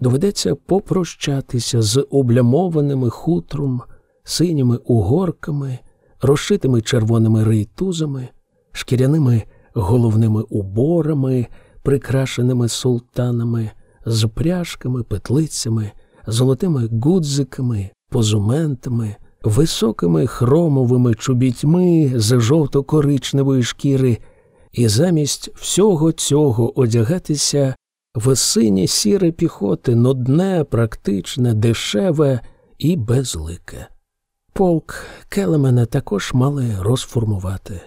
доведеться попрощатися з облямованими хутром, синіми угорками, розшитими червоними рейтузами, шкіряними головними уборами прикрашеними султанами, з пряжками, петлицями, золотими гудзиками, позументами, високими хромовими чубітьми з жовто-коричневої шкіри, і замість всього цього одягатися в синє сіре піхоти, нудне, практичне, дешеве і безлике. Полк Келемена також мали розформувати.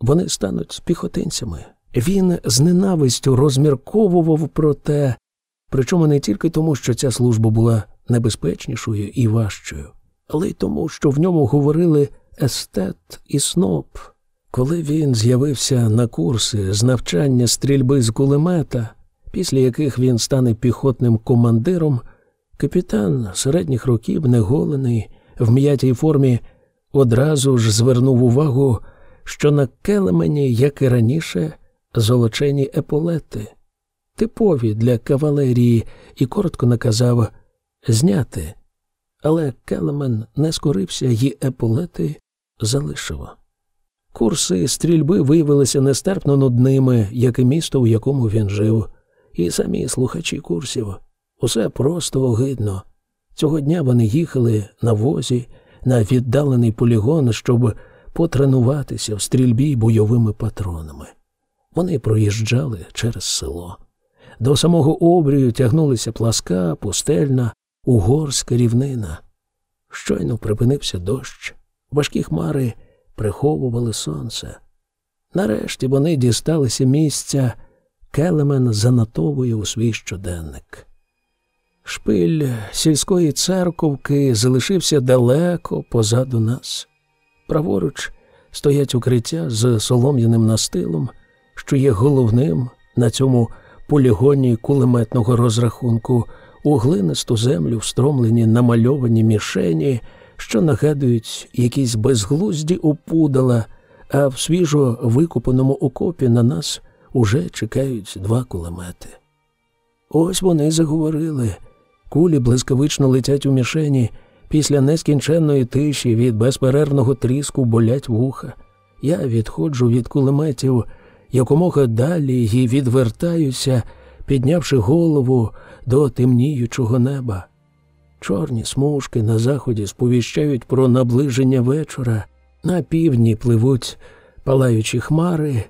Вони стануть піхотинцями. Він з ненавистю розмірковував про те, причому не тільки тому, що ця служба була небезпечнішою і важчою, але й тому, що в ньому говорили естет і сноб. Коли він з'явився на курси з навчання стрільби з кулемета, після яких він стане піхотним командиром, капітан середніх років, неголений, в м'ятій формі, одразу ж звернув увагу, що на келемені, як і раніше, золочені еполети, типові для кавалерії, і коротко наказав зняти. Але Келемен не скорився і еполети залишив. Курси стрільби виявилися нестерпно нудними, як і місто, у якому він жив, і самі слухачі курсів. Усе просто огидно. Цього дня вони їхали на возі на віддалений полігон, щоб потренуватися в стрільбі бойовими патронами. Вони проїжджали через село. До самого обрію тягнулися пласка, пустельна, угорська рівнина. Щойно припинився дощ, важкі хмари приховували сонце. Нарешті вони дісталися місця, Келемен занотовує у свій щоденник. Шпиль сільської церковки залишився далеко позаду нас. Праворуч стоять укриття з солом'яним настилом, що є головним на цьому полігоні кулеметного розрахунку, у глинисту землю встромлені намальовані мішені, що нагадують якісь безглузді опудала, а в свіжо викопаному окопі на нас уже чекають два кулемети. Ось вони заговорили. Кулі блискавично летять у мішені, після нескінченної тиші від безперервного тріску болять вуха. Я відходжу від кулеметів якомога далі і відвертаюся, піднявши голову до темніючого неба. Чорні смужки на заході сповіщають про наближення вечора, на півдні пливуть палаючі хмари,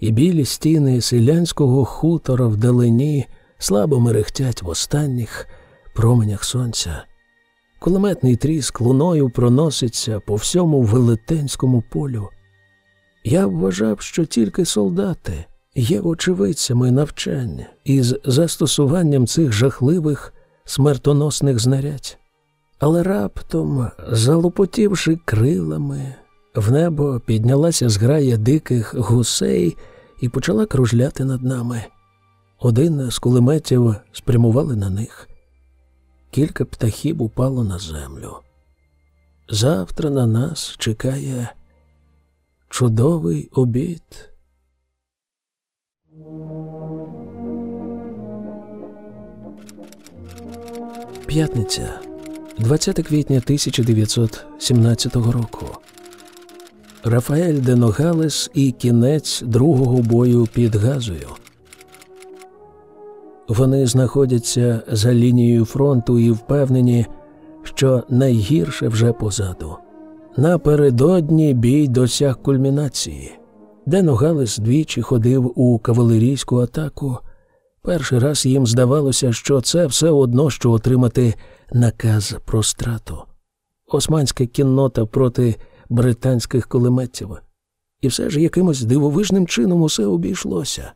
і білі стіни селянського хутора вдалині слабо мерехтять в останніх променях сонця. Кулеметний тріск луною проноситься по всьому велетенському полю. Я вважав, що тільки солдати є очевидцями навчання із застосуванням цих жахливих смертоносних знарядь. Але раптом, залопотівши крилами, в небо піднялася зграя диких гусей і почала кружляти над нами. Один з кулеметів спрямували на них. Кілька птахів упало на землю. Завтра на нас чекає чудовий обід. П'ятниця, 20 квітня 1917 року. Рафаель де Ногалес і кінець другого бою під газою. Вони знаходяться за лінією фронту і впевнені, що найгірше вже позаду. Напередодні бій досяг кульмінації, де Ногалес двічі ходив у кавалерійську атаку. Перший раз їм здавалося, що це все одно, що отримати наказ про страту. Османська кіннота проти британських кулеметів. І все ж якимось дивовижним чином усе обійшлося.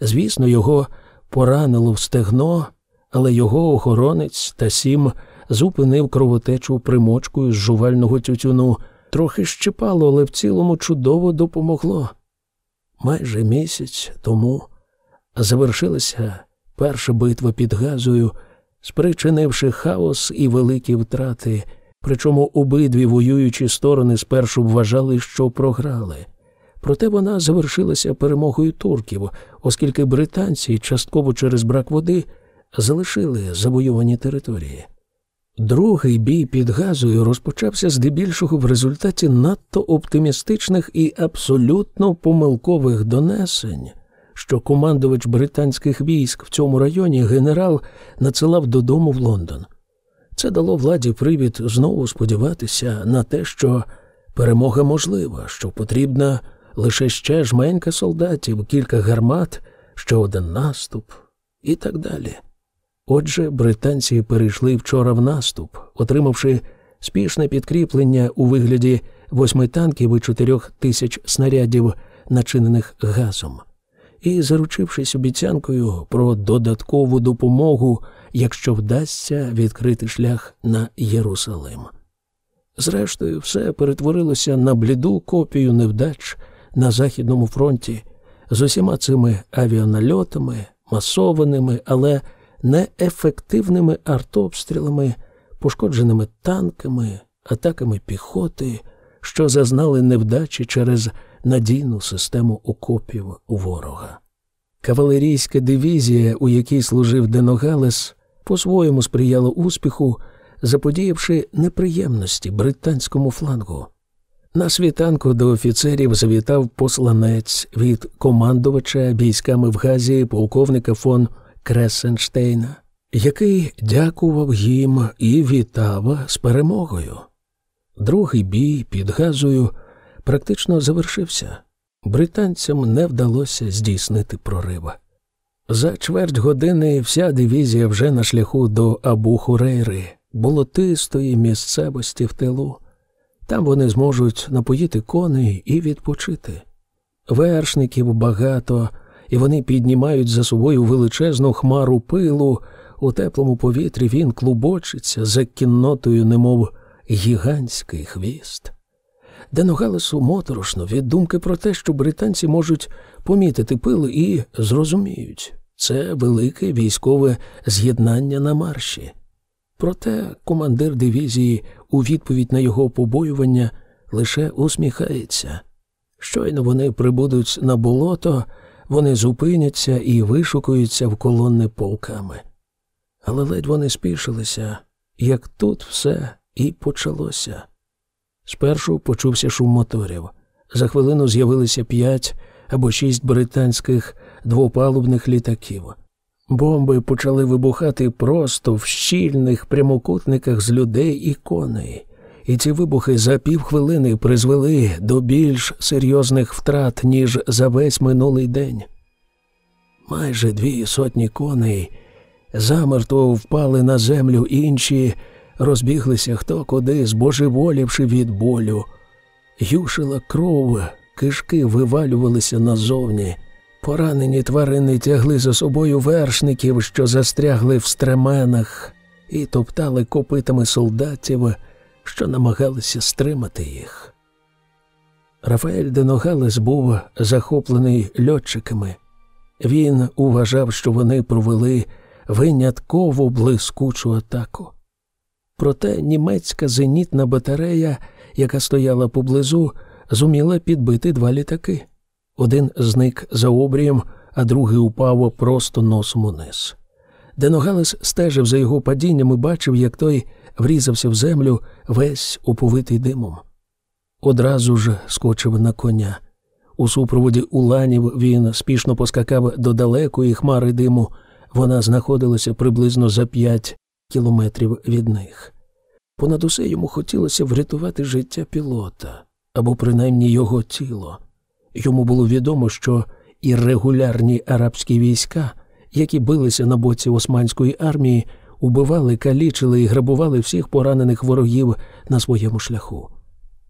Звісно, його поранило в стегно, але його охоронець та сім зупинив кровотечу примочкою з жувального тютюну. Трохи щипало, але в цілому чудово допомогло. Майже місяць тому завершилася перша битва під газою, спричинивши хаос і великі втрати, причому обидві воюючі сторони спершу вважали, що програли. Проте вона завершилася перемогою турків, оскільки британці, частково через брак води, залишили завоювані території. Другий бій під газою розпочався здебільшого в результаті надто оптимістичних і абсолютно помилкових донесень, що командувач британських військ в цьому районі генерал надсилав додому в Лондон. Це дало владі привід знову сподіватися на те, що перемога можлива, що потрібна лише ще жменька солдатів, кілька гармат, ще один наступ і так далі. Отже, британці перейшли вчора в наступ, отримавши спішне підкріплення у вигляді восьми танків і чотирьох тисяч снарядів, начинених газом, і заручившись обіцянкою про додаткову допомогу, якщо вдасться відкрити шлях на Єрусалим. Зрештою, все перетворилося на бліду копію невдач на Західному фронті з усіма цими авіанальотами, масованими, але неефективними артобстрілами, пошкодженими танками, атаками піхоти, що зазнали невдачі через надійну систему окопів ворога. Кавалерійська дивізія, у якій служив Деногалес, по-своєму сприяла успіху, заподіявши неприємності британському флангу. На світанку до офіцерів завітав посланець від командувача військами в Газі полковника фон Кресенштейна, який дякував їм і вітав з перемогою. Другий бій під газою практично завершився. Британцям не вдалося здійснити прорива. За чверть години вся дивізія вже на шляху до Абу Хурейри, болотистої місцевості в тилу. Там вони зможуть напоїти коней і відпочити. Вершників багато, і вони піднімають за собою величезну хмару пилу. У теплому повітрі він клубочиться за кіннотою, немов гігантський хвіст. Деногалесу моторошно від думки про те, що британці можуть помітити пил і зрозуміють це велике військове з'єднання на марші. Проте командир дивізії у відповідь на його побоювання лише усміхається. Щойно вони прибудуть на болото, вони зупиняться і вишукуються в колонни полками. Але ледь вони спішилися, як тут все і почалося. Спершу почувся шум моторів. За хвилину з'явилися п'ять або шість британських двопалубних літаків. Бомби почали вибухати просто в щільних прямокутниках з людей і коней, і ці вибухи за півхвилини призвели до більш серйозних втрат, ніж за весь минулий день. Майже дві сотні коней замертво впали на землю інші, розбіглися хто куди, збожеволівши від болю. Юшила кров, кишки вивалювалися назовні. Поранені тварини тягли за собою вершників, що застрягли в стременах, і топтали копитами солдатів, що намагалися стримати їх. Рафаель Деногалес був захоплений льотчиками. Він уважав, що вони провели винятково блискучу атаку. Проте німецька зенітна батарея, яка стояла поблизу, зуміла підбити два літаки. Один зник за обрієм, а другий упав просто носом униз. Деногалес стежив за його падінням і бачив, як той врізався в землю весь оповитий димом. Одразу ж скочив на коня. У супроводі уланів він спішно поскакав до далекої хмари диму. Вона знаходилася приблизно за п'ять кілометрів від них. Понад усе йому хотілося врятувати життя пілота або принаймні його тіло. Йому було відомо, що іррегулярні арабські війська, які билися на боці османської армії, убивали, калічили і грабували всіх поранених ворогів на своєму шляху.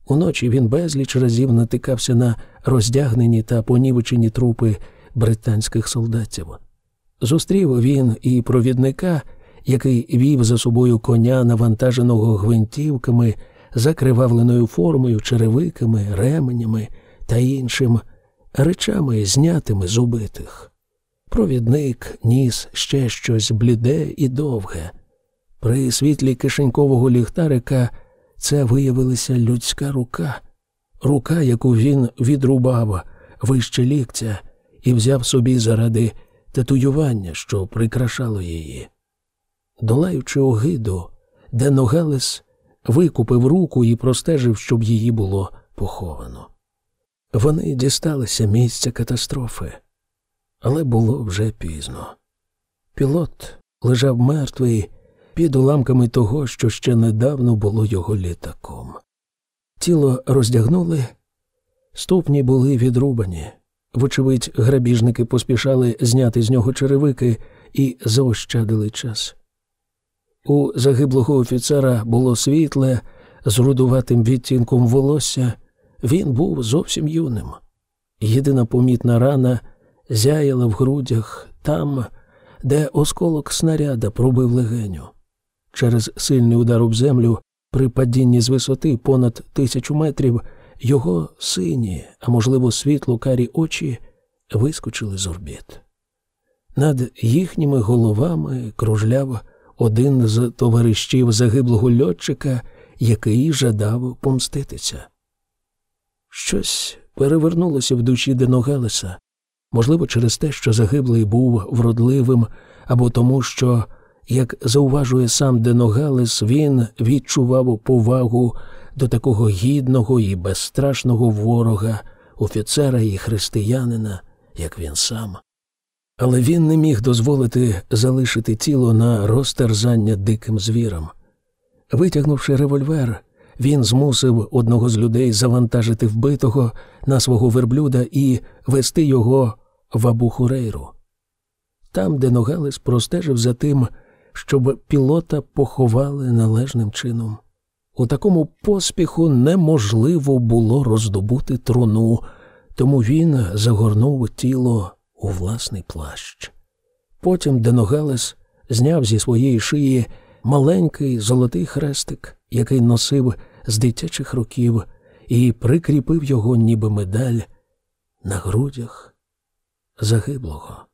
Уночі він безліч разів натикався на роздягнені та понівечені трупи британських солдатів. Зустрів він і провідника, який вів за собою коня, навантаженого гвинтівками, закривавленою формою, черевиками, ременями та іншим речами, знятими з убитих. Провідник ніс ще щось бліде і довге. При світлі кишенькового ліхтарика це виявилася людська рука, рука, яку він відрубав вище ліктя і взяв собі заради татуювання, що прикрашало її. Долаючи огиду, Деногелес викупив руку і простежив, щоб її було поховано. Вони дісталися місця катастрофи, але було вже пізно. Пілот лежав мертвий під уламками того, що ще недавно було його літаком. Тіло роздягнули, ступні були відрубані. Вочевидь, грабіжники поспішали зняти з нього черевики і заощадили час. У загиблого офіцера було світле, з рудуватим відтінком волосся, він був зовсім юним. Єдина помітна рана зяяла в грудях там, де осколок снаряда пробив легеню. Через сильний удар об землю при падінні з висоти понад тисячу метрів його сині, а можливо, світло карі очі вискочили з орбіт. Над їхніми головами кружляв один з товаришів загиблого льотчика, який жадав помститися. Щось перевернулося в душі Деногелеса, можливо, через те, що загиблий був вродливим, або тому, що, як зауважує сам Деногелес, він відчував повагу до такого гідного і безстрашного ворога, офіцера і християнина, як він сам. Але він не міг дозволити залишити тіло на розтерзання диким звірам. Витягнувши револьвер, він змусив одного з людей завантажити вбитого на свого верблюда і вести його в Абухурейру. Там, де Ногалес простежив за тим, щоб пілота поховали належним чином. У такому поспіху неможливо було роздобути труну, тому він загорнув тіло у власний плащ. Потім Деногелес зняв зі своєї шиї маленький золотий хрестик, який носив з дитячих років, і прикріпив його, ніби медаль, на грудях загиблого.